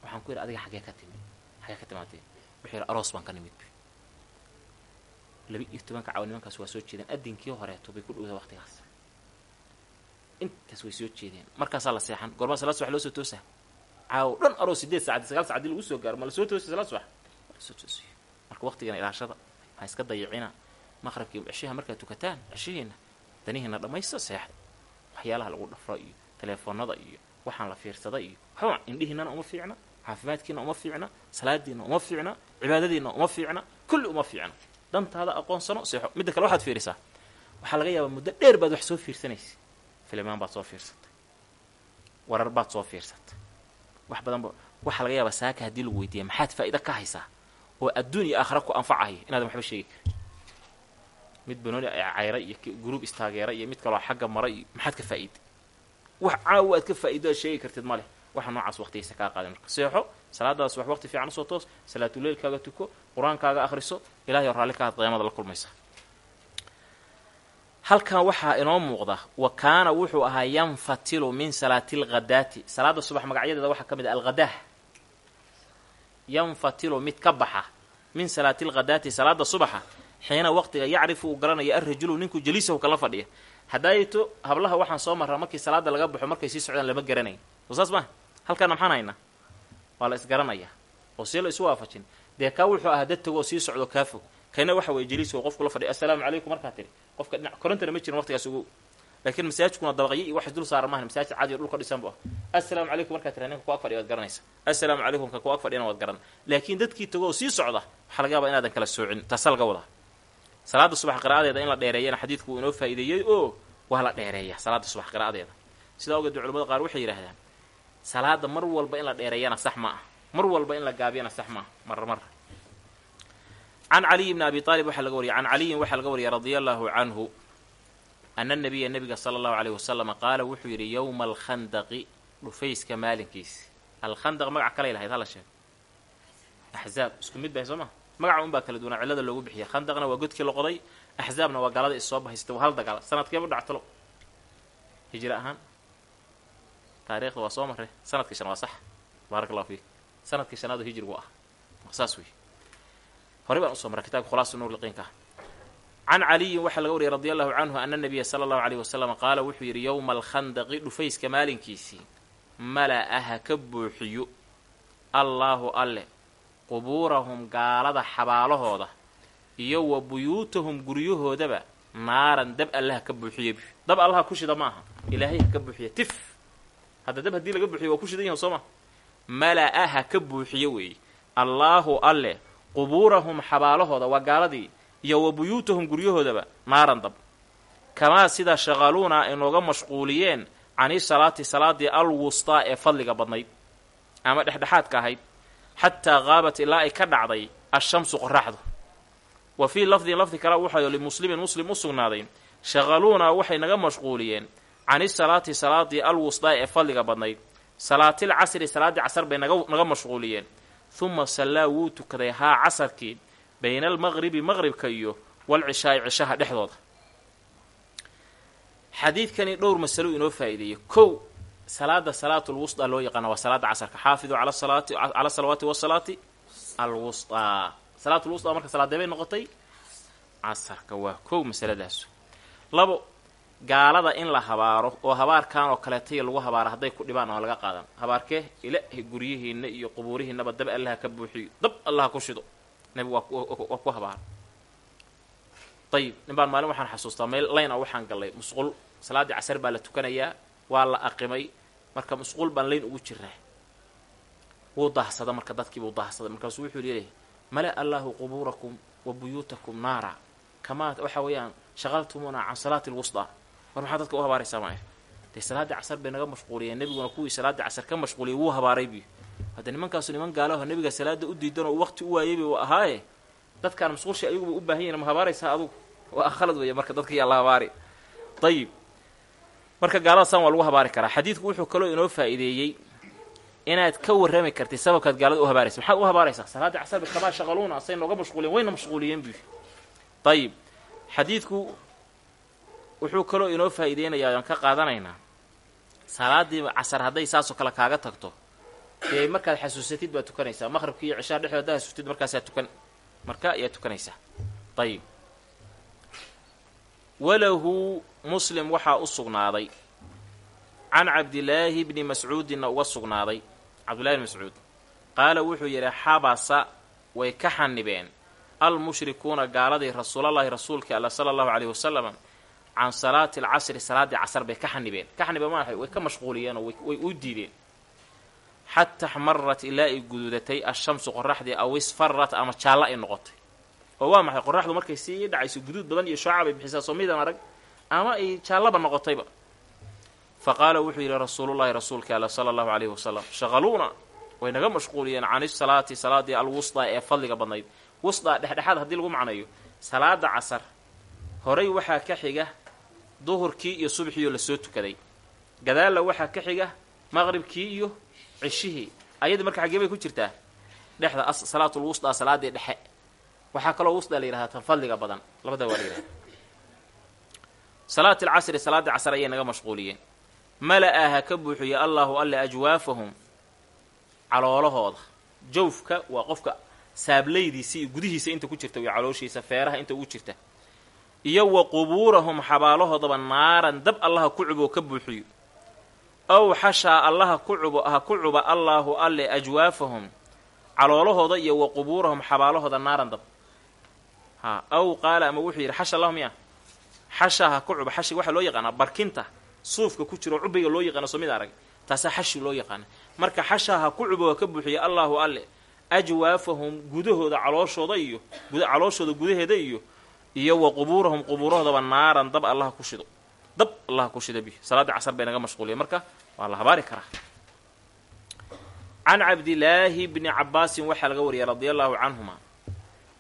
waxaan ku yidhi adiga xaggee ka timid xaggee ka timaadee wuxuu yidhi aroos baan ka nimid laba iyo tobanka caawa nimankaas waa soo jeedeen. Addinkii horeeto bay ku dhowda waqtigaas. Intaas way soo jeedeen. Markaasaa la seexan. Goormaa salaad subax loo soo toosaa caawo dhan aroos sideed saacadii sagaal saacadii lagu soo gaaro ma la soo toosay salaad subax? Soo toosiyo marka waqtigana ilaashada. Ha iska dayicina. Maqrabkii cishiha markaad tukataan cishihiina danihiina dhammaysta seexda waxyaalaha lagu dhafro iyo teleefoonada iyo waxaan la fiirsada iyo waxba indhihiinana uma fiicna caafimaadkiina uma fiicna salaadiina uma fiicna cibaadadiina uma fiicna kulli uma fiicna. Dantaada aqoonsano seexo. Midda kale waxaad fiirisaa. Waxaa laga yaabaa muddo dheer baad wax soo fiirsanaysa filimaan baad soo fiirsatay. Warar baad soo fiirsatay. Wax badanba waxaa laga yaabaa saaka haddii lagu weydiiya maxaad faa'iida ka haysaa? Oo adduun iyo aakhira ku anfacaya inaadan waxba sheegi karin mid banooni cayra iyo gruub istaageera iyo mid kaloo xagga mara iyo maxaad ka faa'iiday wax caawa aad ka faa'iido aad sheegi kartid ma leh waxa noocaas waqtigiisa kaa qaaday. Marka seexo salaadaas wax waqti fiican u soo toos salaatuleylkaaga tuko qur'aankaaga akhriso ilahay oo raalli ka had qiyaamada la kulmaysa. Halkan waxaa inoo muuqda wa kaana wuxuu ahaa yanfatilu min salaati alghadaati salaada subax magacyadeeda waxaa ka mid ah alghadah. Yanfatilu mid ka baxa min salaati alghadaati salaada subaxa xiina waqtiga yacrifu uu garanaya alrajulu ninku jaliisahu kala fadhiya. Haddaayto hablaha waxaan soo marraa markii salaada laga baxo markay sii socdaan lama garanayn. Saas maa halkaana maxaan waa la isgaranayaa oo see la isu waafajin. Dee kaa wuxuu ahaa dad tagoo sii socdo kaa fog. Kayna waxa weye jaliiso qofku la fadhiya assalaamu calaykum markaa tiri. Qofka dhinac korantana ma jirin waqtigaas ugu. Laakiin masaajidkuna dabaqyo iyo wax dul saaran maahan. Masaajid caadi dhulka dhisan bu ah. Assalaamu calaykum markaa tira ninka ku ag fadhiya waad garanaysa. Assalaamu calaykum ka ku ag fadhiyana waad garan laakiin dadkii tagoo sii socda waxaa laga yaabaa inaadan kala soocin. Taasaa laga salaada subax qira'adeeda in la dheereeyana xadiidku uu inoo faa'iideeyey oo waa la dheereeya salaada subax qira'adeeda. Sidaa ogeed culamada qaar waxay yidhaahdaan salaada mar walba in la dheereeyana sax ma ah. Mar walba in la gaabiyana sax ma ah. Mar mar. Can caliyi bni abi aalib waxaa laga wariyay. Can caliyin waxaa laga wariyay radia allaahu canhu ana nabiya nabiga sala allahu aleyhi wasalama qaala wuxuu yidhi yowma alkhandaqi dhufayska maalinkiisi. Alkhandaq magac kalay lahayd hala sheego axzaab isku mid bahay soo ma? Magaca un baa kala duwanaa cillada loogu bixiya. Khandaqna waa godkii la qoday axzaabna waa gaalada is waa hal dagaal. Sanadkeebu dhactalo hijri ahaan taariikhda waa soo marray. Sanadkii shan waa sax. Baarak allahu fiik. Sanadkii shanaadu hijrigu ah saas wey horey baan u soo marray kitabka khulaasa nuur liqiinka. Can caliyin waxaa laga wariyay radi allahu canhu ana nabiya sala allahu aleyhi wasalam qaala wuxuu yidhi yowma alkhandaqi dhufayska maalinkiisii. Mala-aha ka buuxiyo. Allaahu alle qubuurahum gaalada xabaalahooda iyo wa buyuutahum guryahoodaba naaran dab allaha ka buuxiya dab allaha ku shida ma aha ilaahay ha ka buuxiya tif hadda dab haddii laga buuxiyo waa ku shidan yahan soo ma? Mala-a ha ka buuxiyo weeye allaahu alle qubuurahum xabaalahooda waa gaaladii iyo wa buyuutahum guryahoodaba naaran dab. Kamaa sida shaqaluuna ay nooga mashquuliyeen cani salaati salaadii alwustaa ee fadliga badnayd ama dhexdhexaadka ahayd xataa qaabat ilaa ay ka dhacday ashamsu qoraxdu wa fii lafdin lafdi kale waxayo limuslimin muslim u sugnaaday. Shaqaluuna waxay naga mashquuliyeen cani salaati salaadii alwustaa ee fadliga badnayd. Salaatil casri salaaddii casar bay naga mashquuliyeen. Huma sallaa wuu tukaday haa casarkii bayna almaqribi maqribka iyo walcishaa'i cishaha dhexdooda. Xadiidkani dhowr masalo inoo faa'iideeyey. Kow salaada salaatul wustaa loo yaqaana waa salaada casarka. Xaafiduu cala salaati salawaati wasalaati alwustaa salaatul wustaa marka salaadee bay noqotay casarka waa kow masaladaas. Labo gaalada in la habaaro oo habaarkan oo kaleetaya lagu habaaro hadday ku dhibaan oo laga qaadan. Habaarkee ilaahi guryihiinna iyo qubuurihiinaba dab allaha ka buuxiyo dab allaha ku shido. Nebigu waa ku habaara ayib nin baan maalin waxaan xasuustaa meel layn a waxaan gallay musqul salaaddii casar baa la tukanayaa waa la aqimay. Marka musquul baan layn ugu jiraa wuu daahsada marka dadkiibuu daahsaday. Markaasuu wuxuu leeyahay mala allaahu qubuurakum wa buyuutakum naara. Kamaa waxa weeyaan shaqaltumuna can salaati lwustaa war maxaa dadka u habaaraysaa maaya dee salaaddii casar bay naga mashquuliyeen. Nebiguna kuwii salaaddii casar ka mashquuliyay wuu habaaray buy hadda nimankaasu niman gaalaho nebiga salaada u diidan oo waqti u waayayba u ahaaye? Dadkaan musquulsha ayaguba u baahan yahin ma habaaraysaa adugu? Waa khalad weeye marka dadka yaa la habaari. Ayib marka gaalada san waa lagu habaari karaa. Xadiidku wuxuu kaloo inoo faa'iideeyey inaad ka warrami kartid sababkaad gaalada u habaaraysa. Maxaad u habaaraysaa? Salaaddii casarba kamaa shaqaluuna asay nooga mashquuliyen wayna mashquuliyeen buy ayib xadiidku wuxuu kaloo inoo faa'iideynayaa aan ka qaadanaynaa. Salaaddii casar hadday saasoo kale kaaga tagto dee markaad xasuusatid baad tukanaysaa. Maqribki iyo cishaa dhexdood haddaad xasuustid markaasaa tukan marka ayaad tukanaysaa. Ayib walahu muslim waxaa u sugnaaday. Can cabdilaahi bni mascuudinna uga sugnaaday. Cabdillahi bni mascuud. Qaala wuxuu yidhi xabasa way ka xanibeen almushrikuuna gaaladii rasuulallaahi rasuulka alla sala allahu caleyhi wasalam can salaati alcasri salaaddii casar bay ka xanibeen ka xanibe maaha way ka mashquuliyeenoo way u diideen. Xata xmarat ilaa ay guduudatay ashamsu qoraxdii aw isfarat ama jaallo ay noqotay. Oo waa maxay? Qoraxdu markay sii dhacayso guduud badan iyo shaaca bay bixisaa soo midan arag ama ay jaallaba noqotayba. Fa qaala wuxuu yidhi rasuulullahi rasuulka alla sala allahu caleyhi wasalam shaqaluuna way naga mashquuliyeen can isalaati salaadii alwustaa ee fadliga badnayd. Wustaa dhexdhexaad haddii lagu macnayo salaada casar horay waxaa ka xiga duhurkii iyo subxiioo la soo tukaday. Gadaalla waxaa ka xiga maqribkii iyo cishihii ayadii marka xaggee bay ku jirtaa dhexda salaatul wustaa salaadii dhexe. Waxaa kaloo wusdaa la yidhahdaa tan fadliga badan labada waa la yidhahda salaati alcasri salaaddii casar ayay naga mashquuliyeen. Mala-a ha ka buuxiya allaahu alle ajwaafahum caloolahooda. Jawfka waa qofka saablaydiisa iyo gudihiisa inta ku jirta iyo calooshiisa feeraha inta ugu jirta iyo wa qubuurahum xabaalahoodaba naaran dab allaha ku cuboo ka buuxiyo. Ow xashaa allaha ku cubo ha ku cuba allaahu alle ajwaafahum caloolahooda iyo wa qubuurahum xabaalahooda naaran dab. Ha aw qaala ama wuxuu yidhi xasha allahum ya xashaa ha ku cuba xashiga waxaa loo yaqaanaa barkinta. Suufka ku jiro cubiga loo yaqaana soo mid arag. Taasaa xashi loo yaqaana marka xashaa ha ku cubo ha ka buuxiya allaahu alle ajwaafahum gudahooda calooshooda iyo calooshooda gudaheeda iyo iyo wa qubuurahum qubuurahoodaba naaran dab allaha ku shido. Dab allaha ku shida bi salaaddii casar bay naga mashquuliya marka waa la habaari karaa. Can cabdilaahi bni cabaasin waxaa laga wariyay radia allaahu canhuma.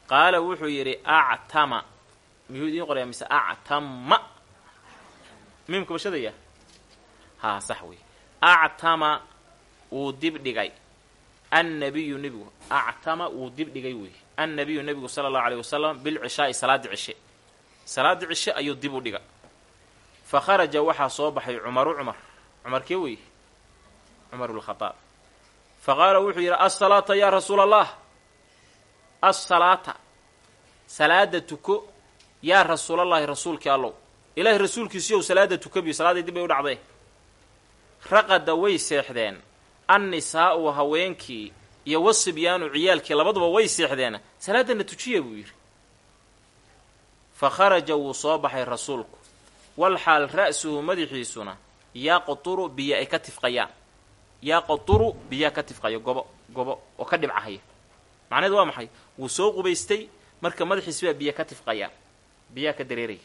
Qaala wuxuu yidhi actama. Miyuu idiin qorayaa mise actama? Miimka bashadaya haa sax wey actama wuu dib dhigay. Annabiyu nebigu actama wuu dib dhigay wey annabiyu nebigu sala allahu aleyh wasalam bilcishaai salaadii cishe salaadii cishe ayuu dib u dhiga fa kharaja waxaa soo baxay cumaru cumar cumarkee wey cumar bnkhadaab fa qaala wuxuu yidhi assalaata yaa rasuula allah assalaata salaada tuko yaa rasuulallaahi rasuulkii allow ilaahay rasuulkiisiyow salaada tukabiyo salaaday dib bay u dhacdee raqada way seexdeen annisaa'u haweenkii iyo wasibyaanu ciyaalkii labaduba way seexdeen salaadana tujiya buu yidhi. Fa kharaja wuu soo baxay rasuulku. Walxaal ra'suhu madaxiisuna yaqturu biyo ay ka tifqayaan yaqturu biyaa ka tifqaya gobo gobo oo ka dhibcahaya. Macnaheedu waa maxay? Wuu soo qubaystay marka madaxiisi baa biyo ka tifqayaan biyaa ka dareeraya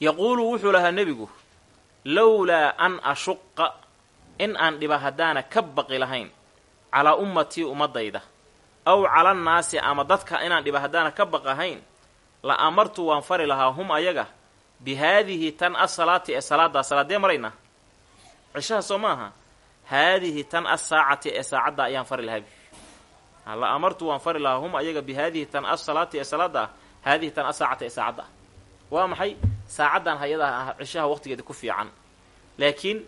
yaquulu wuxuu lahaa nebigu lowlaa an ashuqa in aan dhiba haddaana ka baqi lahayn calaa ummatii ummadayda aw calannaasi ama dadka inaan dhiba haddaana ka baqahayn la amartu waan fari lahaa hum ayaga bi haadihi tan asalaati ee salaaddaa salaadee maraynaa cishaha soo maaha haadihi tan asaacati ee saacadda ayaan fari lahaa. La amartu waan fari lahaa hum ayaga bi haadihi tan asalaati ee salaadda ah haadihi tan asaacati ee saacadda. Ah waa maxay saacaddan hayadaa ah cishaha waqtigeeda ku fiican? Laakiin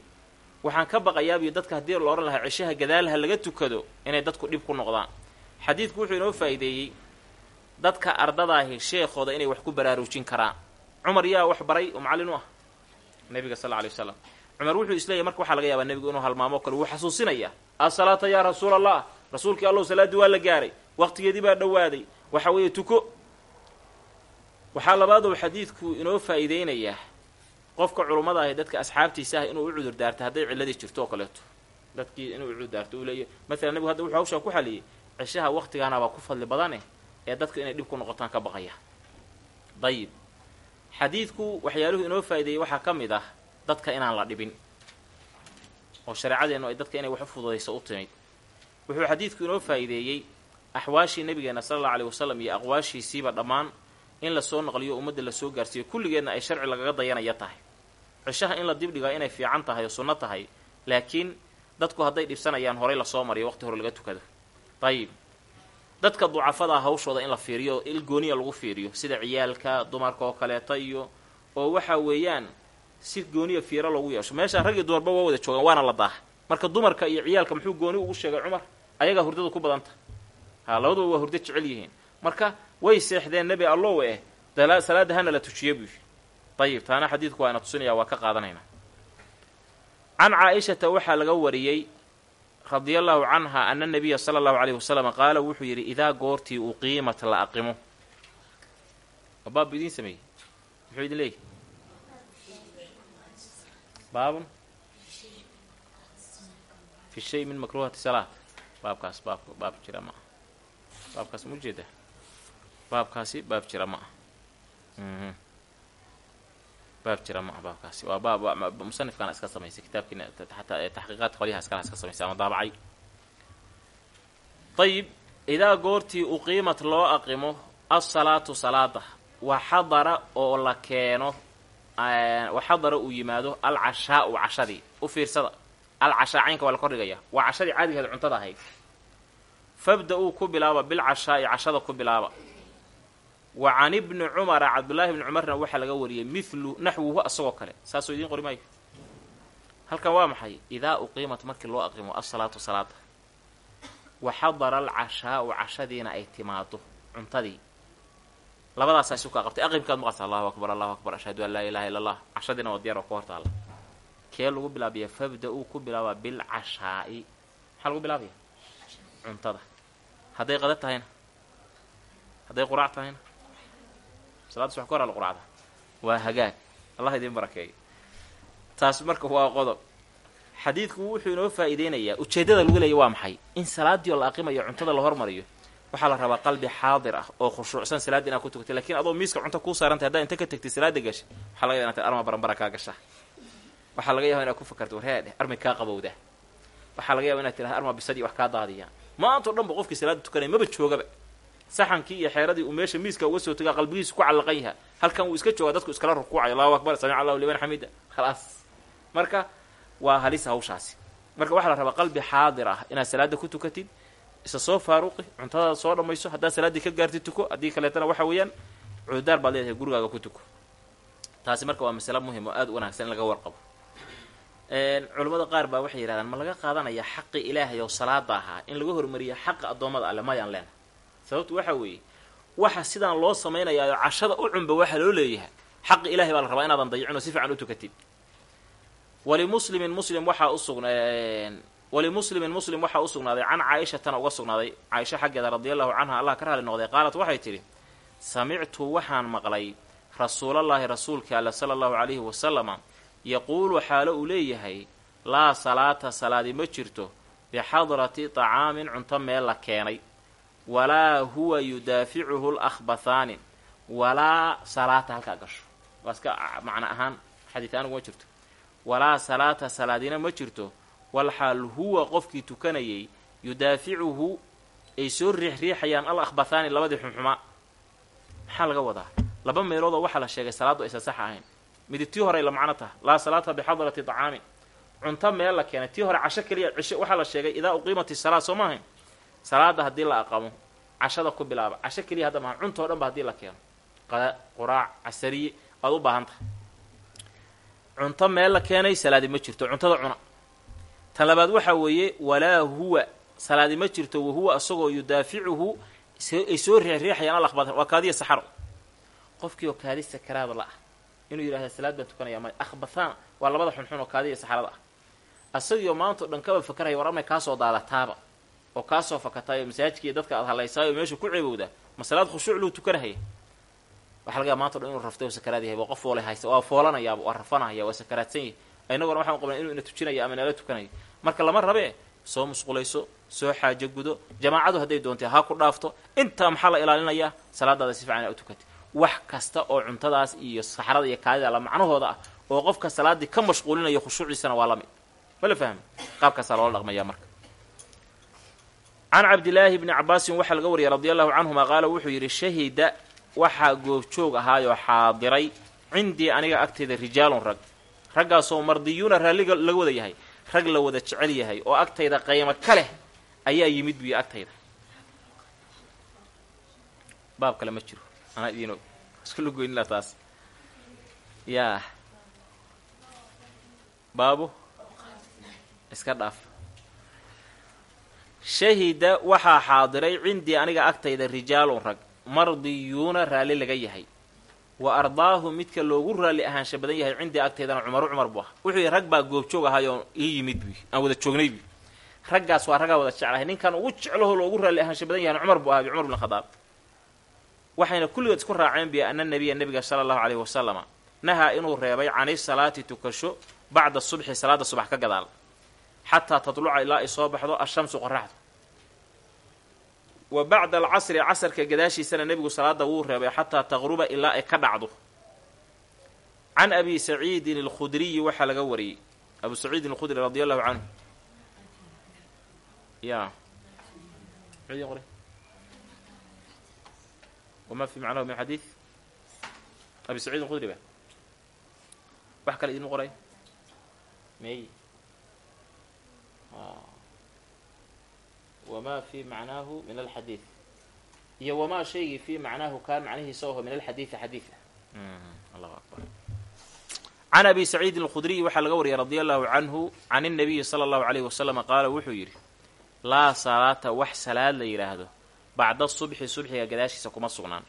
waxaan ka baqayaabiyo dadka haddii la odhan lahaa cishaha gadaalaha laga tukado inay dadku dhib ku noqdaan. Xadiidku wuxuu inoo faa'iideeyey dadka ardadaahi sheekhooda inay wax ku baraarujin karaan. Cumar yaa wax baray oo macallin u ah? Nebiga sal lla lay waslam cumar wuxuu isleeyahy marka waxaa laga yaabaa nebigu inuu halmaamo kale wuu xasuusinayaa asalaata yaa rasuula allah rasuulkii allow salaaddii waa la gaaray. Waqtigeedii baa dhowaaday. Waxa weeye tuko. Waxaa labaadou xadiidku inoo faa'iideynayaa qofka culummada ahi dadka asxaabtiisa ah inuu u cudur daarta hadday cilladii jirto oo kaleeto. Dadkii inuu u cudur daarto uu leeya maalan nebigu hadda wuxuu hawshaa ku xaliyey cishaha waqtigaana baa ku fadli badane ee dadka inay dhib ku noqotaan ka baqaya. Dayib. Xadiidku waxyaaluhu inoo faa'ideeyey waxaa ka mid ah dadka inaan la dhibin oo shareecadeennu ay dadka inay wax u fududayso u timid. Wuxuu xadiidku inoo faa'iideeyey axwaashii nabigeena sala allau aleyh wasalam iyo aqwaashiisiiba dhammaan in la soo naqliyo ummadda la soo gaarsiiyo kulligeedna ay sharci lagaga dayanaya tahay cishaha in la dibdhigaa inay fiican tahay oo sunno tahay laakiin dadku hadday dhibsanayaan horay la soo mariyo waqti hore laga tukado. Dayib dadka ducafadaa hawshooda in la fiiriyo il gooniya lagu fiiriyo sida ciyaalka dumarka oo kaleeta iyo oo waxa weeyaan si gooniya fiiro loogu yeesho. Meeshaan rag iyo dumarba waa wada joogaan waana la daaha marka dumarka iyo ciyaalka muxuu gooni ugu sheegay cumar? Ayagaa hurdada ku badanta. Ha labaduba waa hurdo jecel yihiin. Marka way seexdeen nebi allow eh salaada hana la tujiye buu ayib taana xadiidku waa ina tusinaya waa ka qaadanaynaa can caa-ishata waxaa laga wariyey radia allahu canha ana nabiya sala allahu aleyhi wasalam qaala wuxuu yidhi idaa goortii uqiimat la aqimo baab idiin sameeyey. Muxuu idin leeyahy baabun? Fi shay min makruhati salaat. Baabkaas baab baab jira ma ah baabkaas baab jira ma ah baabkaasi waa baab musanifkaana iska samaysay kitaabkiina taxqiiqaadka qolyaha iskala iska samaysay ama daabacay ayib idaa goortii uqiimat loo aqimo asalaatu salaada waxadara oo la keeno waxadara uu yimaado alcashaau cashadii u fiirsada. Alcashaa caynka waa la kordhigaya waa cashadii caadigeeda cuntada ahayd. Fabda-uu ku bilaaba bilcashaa'i cashada ku bilaaba wa can ibni cumara cabdullaahi bni cumarna waxaa laga wariyey mithlu naxwuhu asagoo kale. Saasoo idiin qori maayo? Halkan waa maxay? Idaa uqiimat markii loo aqimo asalaatu salaada wa xadara alcashaau cashadiina ay timaado cuntadii. Labadaasaa isu kaa qabtay aqimkaad maqasa allahu akbar allahu akbar. Ashhadu an laa ilaha illa allah cashadiina waa diyaar oo ka hortaala kee lagu bilaabiya fabda-uu ku bilaaba bilcashaa'i. Maxaa lagu bilaabaya cuntada. Hadday qada tahayna? Hadday quraac tahayna salaaddas wax ka hor ala quraacda waa hagaag. Allah idiin barakeeyo taas marka waa qodob. Xadiidku wuxuu inoo faa'iideynayaa. Ujeeddada lagu leeya waa maxay? In salaaddii oo la aqimayo cuntada la hormariyo waxaa la rabaa qalbi xaadir ah oo khushuucsan salaadda inaad ku tukatay lakiin adoo miiska cunto kuu saarantay haddaa inta ka tagtay salaada gashay waxaa laga yaaba inad arma baranbara kaa gashaa waxaa laga yaba inaad ku fakarto warheedhe armi kaa qabowda. Waxaa laga yaba inaad tirahda arma bisadii wax kaa daadiya. Maantao dhan ba qofkii salaada tukanaya maba joogaba saxankii iyo xeeradii uu meesha miiska uga soo tagaa qalbigiisu ku callaqan yaha halkan wuu iska joogaa dadku iskala rukuucayo allahu akbar samic allahu liman xamida. Khalaas. Marka waa halis hawshaasi. Marka waxaa la rabaa qalbi xaadir ah inaad salaada ku tukatid isa soo faaruqi cuntadaada soo dhammayso haddaad salaaddii ka gaartid tuko haddii kaleetana waxa weeyaan cududaar baad leedahay gurigaaga ku tuko. Taasi marka waa masale muhiim oo aada u wanaagsan in laga warqabo. Culimmada qaar baa waxay yidhahdaan ma laga qaadanaya xaqi ilaahay oo salaada ahaa? In laga hormariya xaqa addoommada alle mayaan leena sababtu waxa weeye waxa sidaan loo samaynayaa cashada u cunba waxaa loo leeyahay. Xaqi ilahay baa la rabaa inaadan dayicin oo si fiican u tukatid. Walimuslimin muslim waxaa usugna walimuslimin muslim waxaa usugnaaday can caaishatana uga sugnaaday. Caaisha xaggeeda radiallahu canha allah ka raali noqday qaalat waxay tidhi samictu waxaan maqlay rasuulallaahi rasuulka alle sala allahu calayhi wasalama yaquulu xaalo uu leeyahay laa salaata salaadi ma jirto bixadrati طacaamin cunto meel la keenay walaa huwa yudaaficuhu lakhbathaani walaa salaata halkaa gasho. Waa iska macno ahaan xadiid aanigu ma jirto. Walaa salaata salaadina ma jirto. Walxaal huwa qofkii tukanayay yudaaficuhu ay soo riixriixayaan al akhbathaani labadii xumxumaa. Maxaa laga wadaa? Laba meeloodoo waxaa la sheegay salaaddu aysan sax ahayn. Midi tii horey la macno taha laa salaata bixadrati طacaamin cunto meel la keenay. Tii hore casho keliya cisho waxaa la sheegay idaa uqiimat isalaa soo maahayn salaada haddii la aqamo cashada ku bilaaba. Casho keliya hadda maha cuntoo dhan ba haddii la keeno. Qada quraac casariye aad u baahan tahay. Cunto meel la keenay salaadi ma jirto. Cuntada cuna. Tan labaad waxaa weeye walaa huwa. Salaadi ma jirto wahuwa isagoo yudaaficuhu ay soo riixriixayaan al akhbaatan waa kaadiya saxaro. Qofkii oo kaadi sakaraada la ah inuu yidhahda salaad baan tukanaya may akhbathaan waa labada xunxun oo kaadiya saxarada ah. Asagiioo maanta o dhan kaba fakaraya war amay kaasoo daadataaba oo kaasoo fakataay oo dadka aad hadlaysaayo meesha ku ceebowdaa ma salaad khushuuc luu tukanahaya waxa laga yaaba dhan inuu raftay oo sakaraad yahay waa qof foolay haysta waa foolanayaaba waa rafanahaya waa sakaraadsan yahay. Inaguna waxaan qabnaa inuu ina tujinayo ama inala tukanayo marka lama rabee soo musqulayso soo xaajo gudo jamaacadu hadday doontay ha ku dhaafto intaa maxaa la ilaalinayaa salaadaada si fiican aa u tukatay wax kasta oo cuntadaas iyo saxrada iyo kaadida la macnahooda ah oo qofka salaaddii ka mashquulinayo khushuuciisana waa la mid. Ma la fahma qaabkaasaa loola dhaqmaya marka can cabdilaahi bni cabaasin waxaa laga wariyay radia allahu canhuma qaala wuxuu yidhi shahida waxaa goobjoog ahaayoo xaadiray cindii aniga agtayda rijaalun rag. Raggaasoo mardiyuuna raalliga laga wada yahay rag la wada jecel yahay oo agtayda qaymo ka leh ayaa yimid buyi agtayda. Baab kale ma jiro. Anaa idiin og iskula goynila taas. Yaa baabu? Iska dhaaf shahida waxaa xaadiray cindii aniga agtayda rijaalun rag mardiyuuna raalli laga yahay. Wa ardaahu midka loogu raalli ahaansha badan yahay cindii agtaydana cumaru cumar buu ah wuxuu yihi rag baa goobjoog ahaayoo ii yimid buy aan wada joognay buy raggaas waa raggaa wada jeclahay. Ninkan ugu jeclaho loogu raalli ahaansha badan yahayna cumar buu ahaa bi cumar bn khadaab. Waxayna kulligood isku raaceen bi ana nabiya nebiga sala allahu caleyhi wasalama nahaa inuu reebay cani salaati tukasho bacda subxi salaada subax ka gadaal xataa tatluca ilaa ay soo baxdo ashamsu qoraxdu wa bacda alcasri casarka gadaashiisana nebigu salaada wuu reebay xataa taqruba ilaa ay ka dhacdo can abi saciidin alkhudriyi waxaa laga wariyey abu saciidin alkhudri radi allahu canhu ya wma fi macnahu min xadiid abi saciid alkhudri ba wax kale idinma qoray may wma fi macnaahu min alxadiid iyo wamaa shaygii fi macnaahu kaan macnihiisa oho min alxadiidi xadiida akbar. Can abi saciidin alkhudriyi waxaa laga wariyay radia allahu canhu can الnabiyi sala allahu alayhi wasalama qaala wuxuu yidhi laa salaata wax salaad la yidhaahdo bacda subxi subxiga gadaashiisa kuma sugnaan.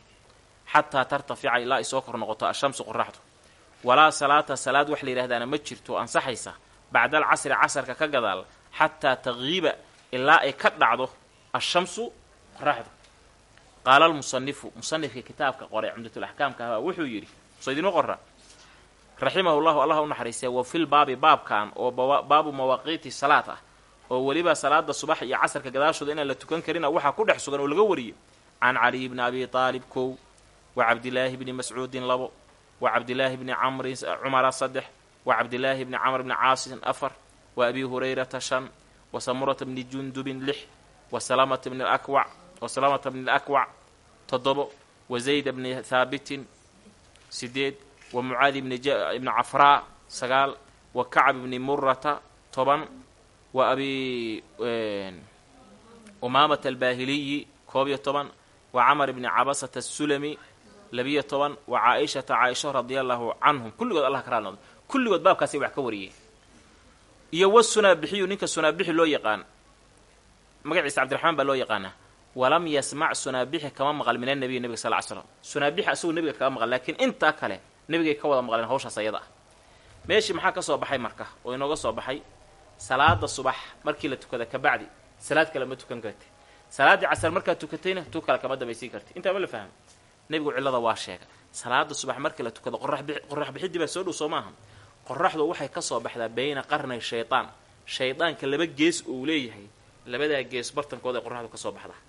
Xataa tartafica ilaa ay soo kor noqoto ashamsu qoraxdu walaa salaata salaad wax la yidhahdaana ma jirto ansaxaysa. Bacda alcasri casarka ka gadaal xataa taqiiba ilaa ay ka dhacdo ashamsu qoraxdu qaala almusanifu musanifka kitaabka qoray cumdatulaxkaamka ahbaa wuxuu yidhi soo qora raximahu llahu allah u naxariistay wa fil baabi baabkan oo baabu mawaaqiiti salaat ah oo weliba salaada subax iyo casarka gadaashooda inaan la tukan karina waxaa ku dhex sugan oo laga wariyey can caliy bni abi aalib kow wa cabdilaahi bni mascuudin labo wa cabdilaahi bni camrin cumara saddex wa cabdilaahi bni camr bni caasin afar wa abi hurayrata shan wa samurata bni jundubin lix wa salamata bni akwac wa salamata bni lakwac toddobo wa zayda bni haabitin sideed wa mucaadi bni cafraa sagaal wa kacb bni murata toban wa abi umaamata albaahiliyi koob iyo toban wa camar bni cabasata asulami labiyo toban wa caaishata caaisha radia allaahu canhum kulligood allah ka raadnoodo kulligood baabkaasay wax ka wariyeen iyo wa sunaabixiyu ninka sunaabixi loo yaqaan. Magaciisa cabdiraxmaan baa loo yaqaanaa walam yasmac sunaabixi kama maqal min annabiy nebiga sal ly slam sunaabixi asagoo nebiga kaga maqal laakiin intaa kale nebigay ka wada maqleen hawshaas ayada ah. Meeshii maxaa ka soo baxay marka? Oo inooga soo baxay salaada subax markii la tukada kabacdi. Salaad kale ma tukan karti salaaddii casar markaad tukatayna tu kale kama dambaysiin karti intaa ma la fahmo nebigu cillada waa sheega salaada subax markii la tukado qorax bixidii baa soo dhow soo maaha qoraxdu waxay ka soo baxdaa bayna qarnay shaydaan shaydaanka laba gees uu leeyahay labadaa gees bartankooda ay qoraxdu ka soo baxdaa.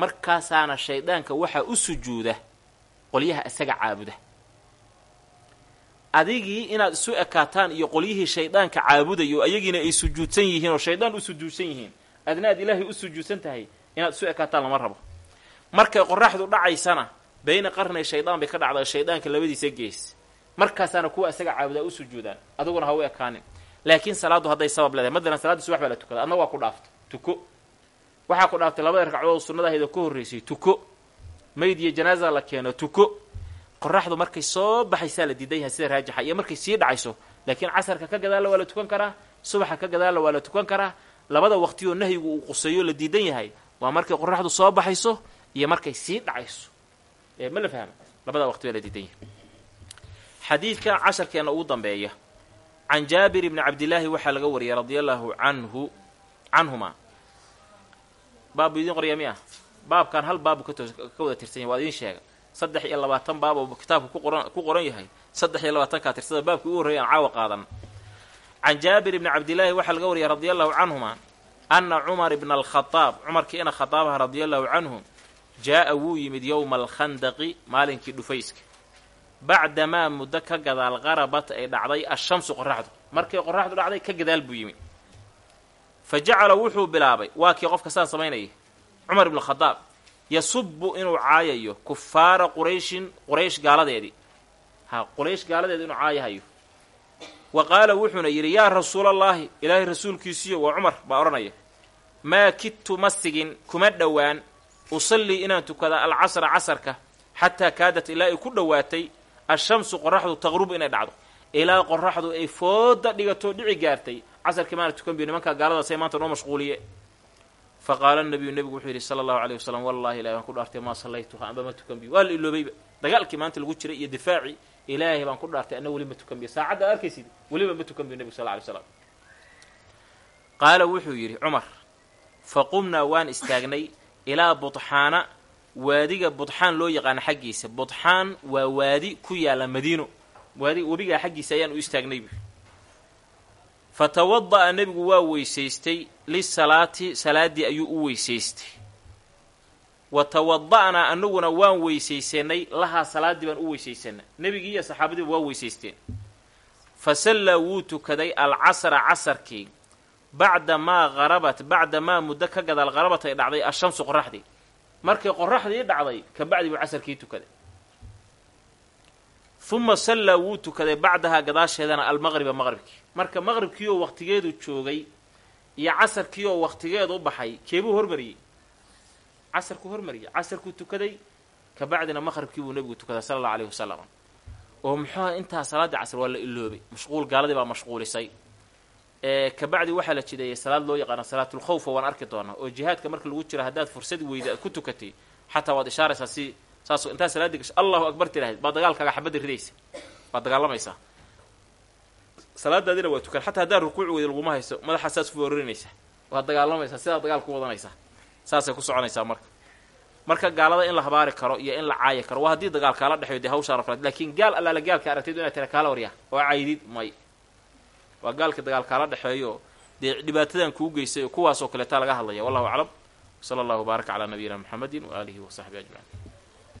Markaasaana shaydaanka waxaa u sujuuda qolyaha isaga caabuda. Adigii inaad isu ekaataan iyo qolyihii shaydaanka caabudayo ayagiina ay sujuudsan yihiin oo shaydaan u sujuudsan yihiin. Adna aad ilaahay u sujuudsan tahay inaad isu ekaataan lama rabo. Markay qoraxdu dhacaysana bayna qarnay shaydaan bay ka dhacdaa shaydaanka labadiisa gees markaasaana kuwa isaga caabudaa u sujuudaan adiguna ha u ekaanin. Laakiin salaaddu hadday sabab leedahay matalan salaadii subax baa la tukada adna waa ku dhaafta tuko. Waxaa ku dhaaftay labada ragcadood sunnadahayda ku horraysay tuko. Mayd iyo janaaza la keeno tuko. Qoraxdu markay soo baxaysaa la diidan yahay sida raajixa iyo markay sii dhacayso laakiin casarka ka gadaalla waa la tukan karaa subaxa ka gadaalla waa la tukan karaa. Labada waqtiyoo nahyigu uu quseeyo la diidan yahay waa markay qoraxdu soo baxayso iyo markay sii dhacayso. Ee ma la fahma labada waqti waa la diidan yahay xadiidka casharkeena ugu dambeeya can jaabir ibni cabdillaahi waxaa laga wariyay radia allaahu canhu canhuma. Baabu idiin qoryaa miya? Baabkan hal baabu ka wada tirsan yahy waa idiin sheega saddex iyo labaatan baab oo kitaabka ku qoran ku qoran yahay. Saddex iyo labaatankaa tirsada baabkii ugu horreeyay aan caawa qaadan. Can jaabir ibni cabdillaahi waxaa laga wariyay radia allahu canhuma anna cumar ibna alkhadaab cumarkii ina khadaabaha radia allahu canhu jaa'a wuu yimid yowma alkhandaqi maalinkii dhufayska bacdamaa muddo ka gadaal qarabat ay dhacday ashamsu qoraxdu markay qoraxdu dhacday ka gadaal buu yimid fa jacala wuxuu bilaabay. Waa kii qofka saa samaynaya cumar ibnu khadaab. Yasubu inuu caayayo kufaara qurayshin quraysh gaaladeedii. Ha quraysh gaaladeedi inuu caayahayo. Wa qaala wuxuuna yidhi yaa rasuulallaahi ilaahay rasuulkiisiyo waa cumar baa odhanaya. Maa kidtu ma sigin kuma dhowaan usallii inaan tukada alcasra casarka xataa kaadat ilaa ay ku dhowaatay ashamsu qoraxdu taqrubu inay dhacdo ilaa qoraxdu ay fooda dhigatoo dhici gaartay casarkii maana tukan biyo nimankaa gaaladaasay maanta noo mashquuliye fa qaala nabiyu nebigu wuxuu yidhi sala allahu aleyh wasalam wallahi ilahi waan ku dhaartay maa sallaytuha amba ma tukan biyo waa la iloobayba dagaalkii maanta lagu jiray iyo difaacii ilaahay baan ku dhaartay anna weli ma tukan biyo saacadda ad arkaysid weliba ma tukan biyo nebigu sal ly slam qaala wuxuu yidhi cumar fa qumnaa waan istaagnay ilaa budxaana waadiga budxaan loo yaqaano xaggiisa. Budxaan waa waadi ku yaalla madiino. Waadi webigaa xaggiisa ayaan u istaagnay bu fa tawada'a nebigu waa weysaystay lisalaati salaaddii ayuu u weysaystay. Wa tawada'naa annaguna waan weysaysanay lahaa salaaddii baan u weysaysanay nebigii iyo saxaabadiiba waa weysaysteen fa sallaa wuu tukaday alcasra casarkii. Bacda maa qarabat bacda maa muddo ka gadaal qarabat ay dhacday ashamsu qoraxdii markay qoraxdii dhacday ka bacdi buu casarkii tukaday. Uma sallaa wuu tukaday bacdahaa gadaasheedana almaqriba maqribkii. Marka maqribkii oo waqtigeedu joogay iyo casarkii oo waqtigeedu u baxay keebuu hormariyey? Casarkuu hormariyey. Casarkuu tukaday ka bacdina maqribkii buu nebigu tukaday sala allau alayhi wasalam oo muxuuha intaa salaaddii casr waa la iloobay mashquul gaaladii baa mashquulisay kabacdi waxaa la jideeyay salaad loo yaqaana salaatulkhawfa waan arki doonaa. Oo jihaadka marka lagu jira haddaad fursad weyda ku tukatay xataa waad ishaaraysaa si saas intaad salaaddii gasho allahu akbar tiraahd baad dagaalkaaga xabadda ridaysa baad dagaalamaysaa salaadaadina waa tukan. Xataa haddaad rukuuc weyda laguma hayso madaxa saas foorinaysa waad dagaalamaysaa sidaad dagaal ku wadanaysaa. Saasay ku soconaysaa marka. Marka gaalada in la habaari karo iyo in la caayi karo waa haddii dagaal kaala dhexeyo dee hawshaana kala laakiin gaal allaala gaalka aragtid inaad tira kaala warya oo caydid may waa gaalka dagaal kaala dhexeeyo dee dhibaatadan kuu geystay oo kuwaasoo kaleetaa laga hadlaya wallahu aclam. Sala allahu baaraka calaa nabiyina muxamedin waaalihi wa saxbihi ajmaciin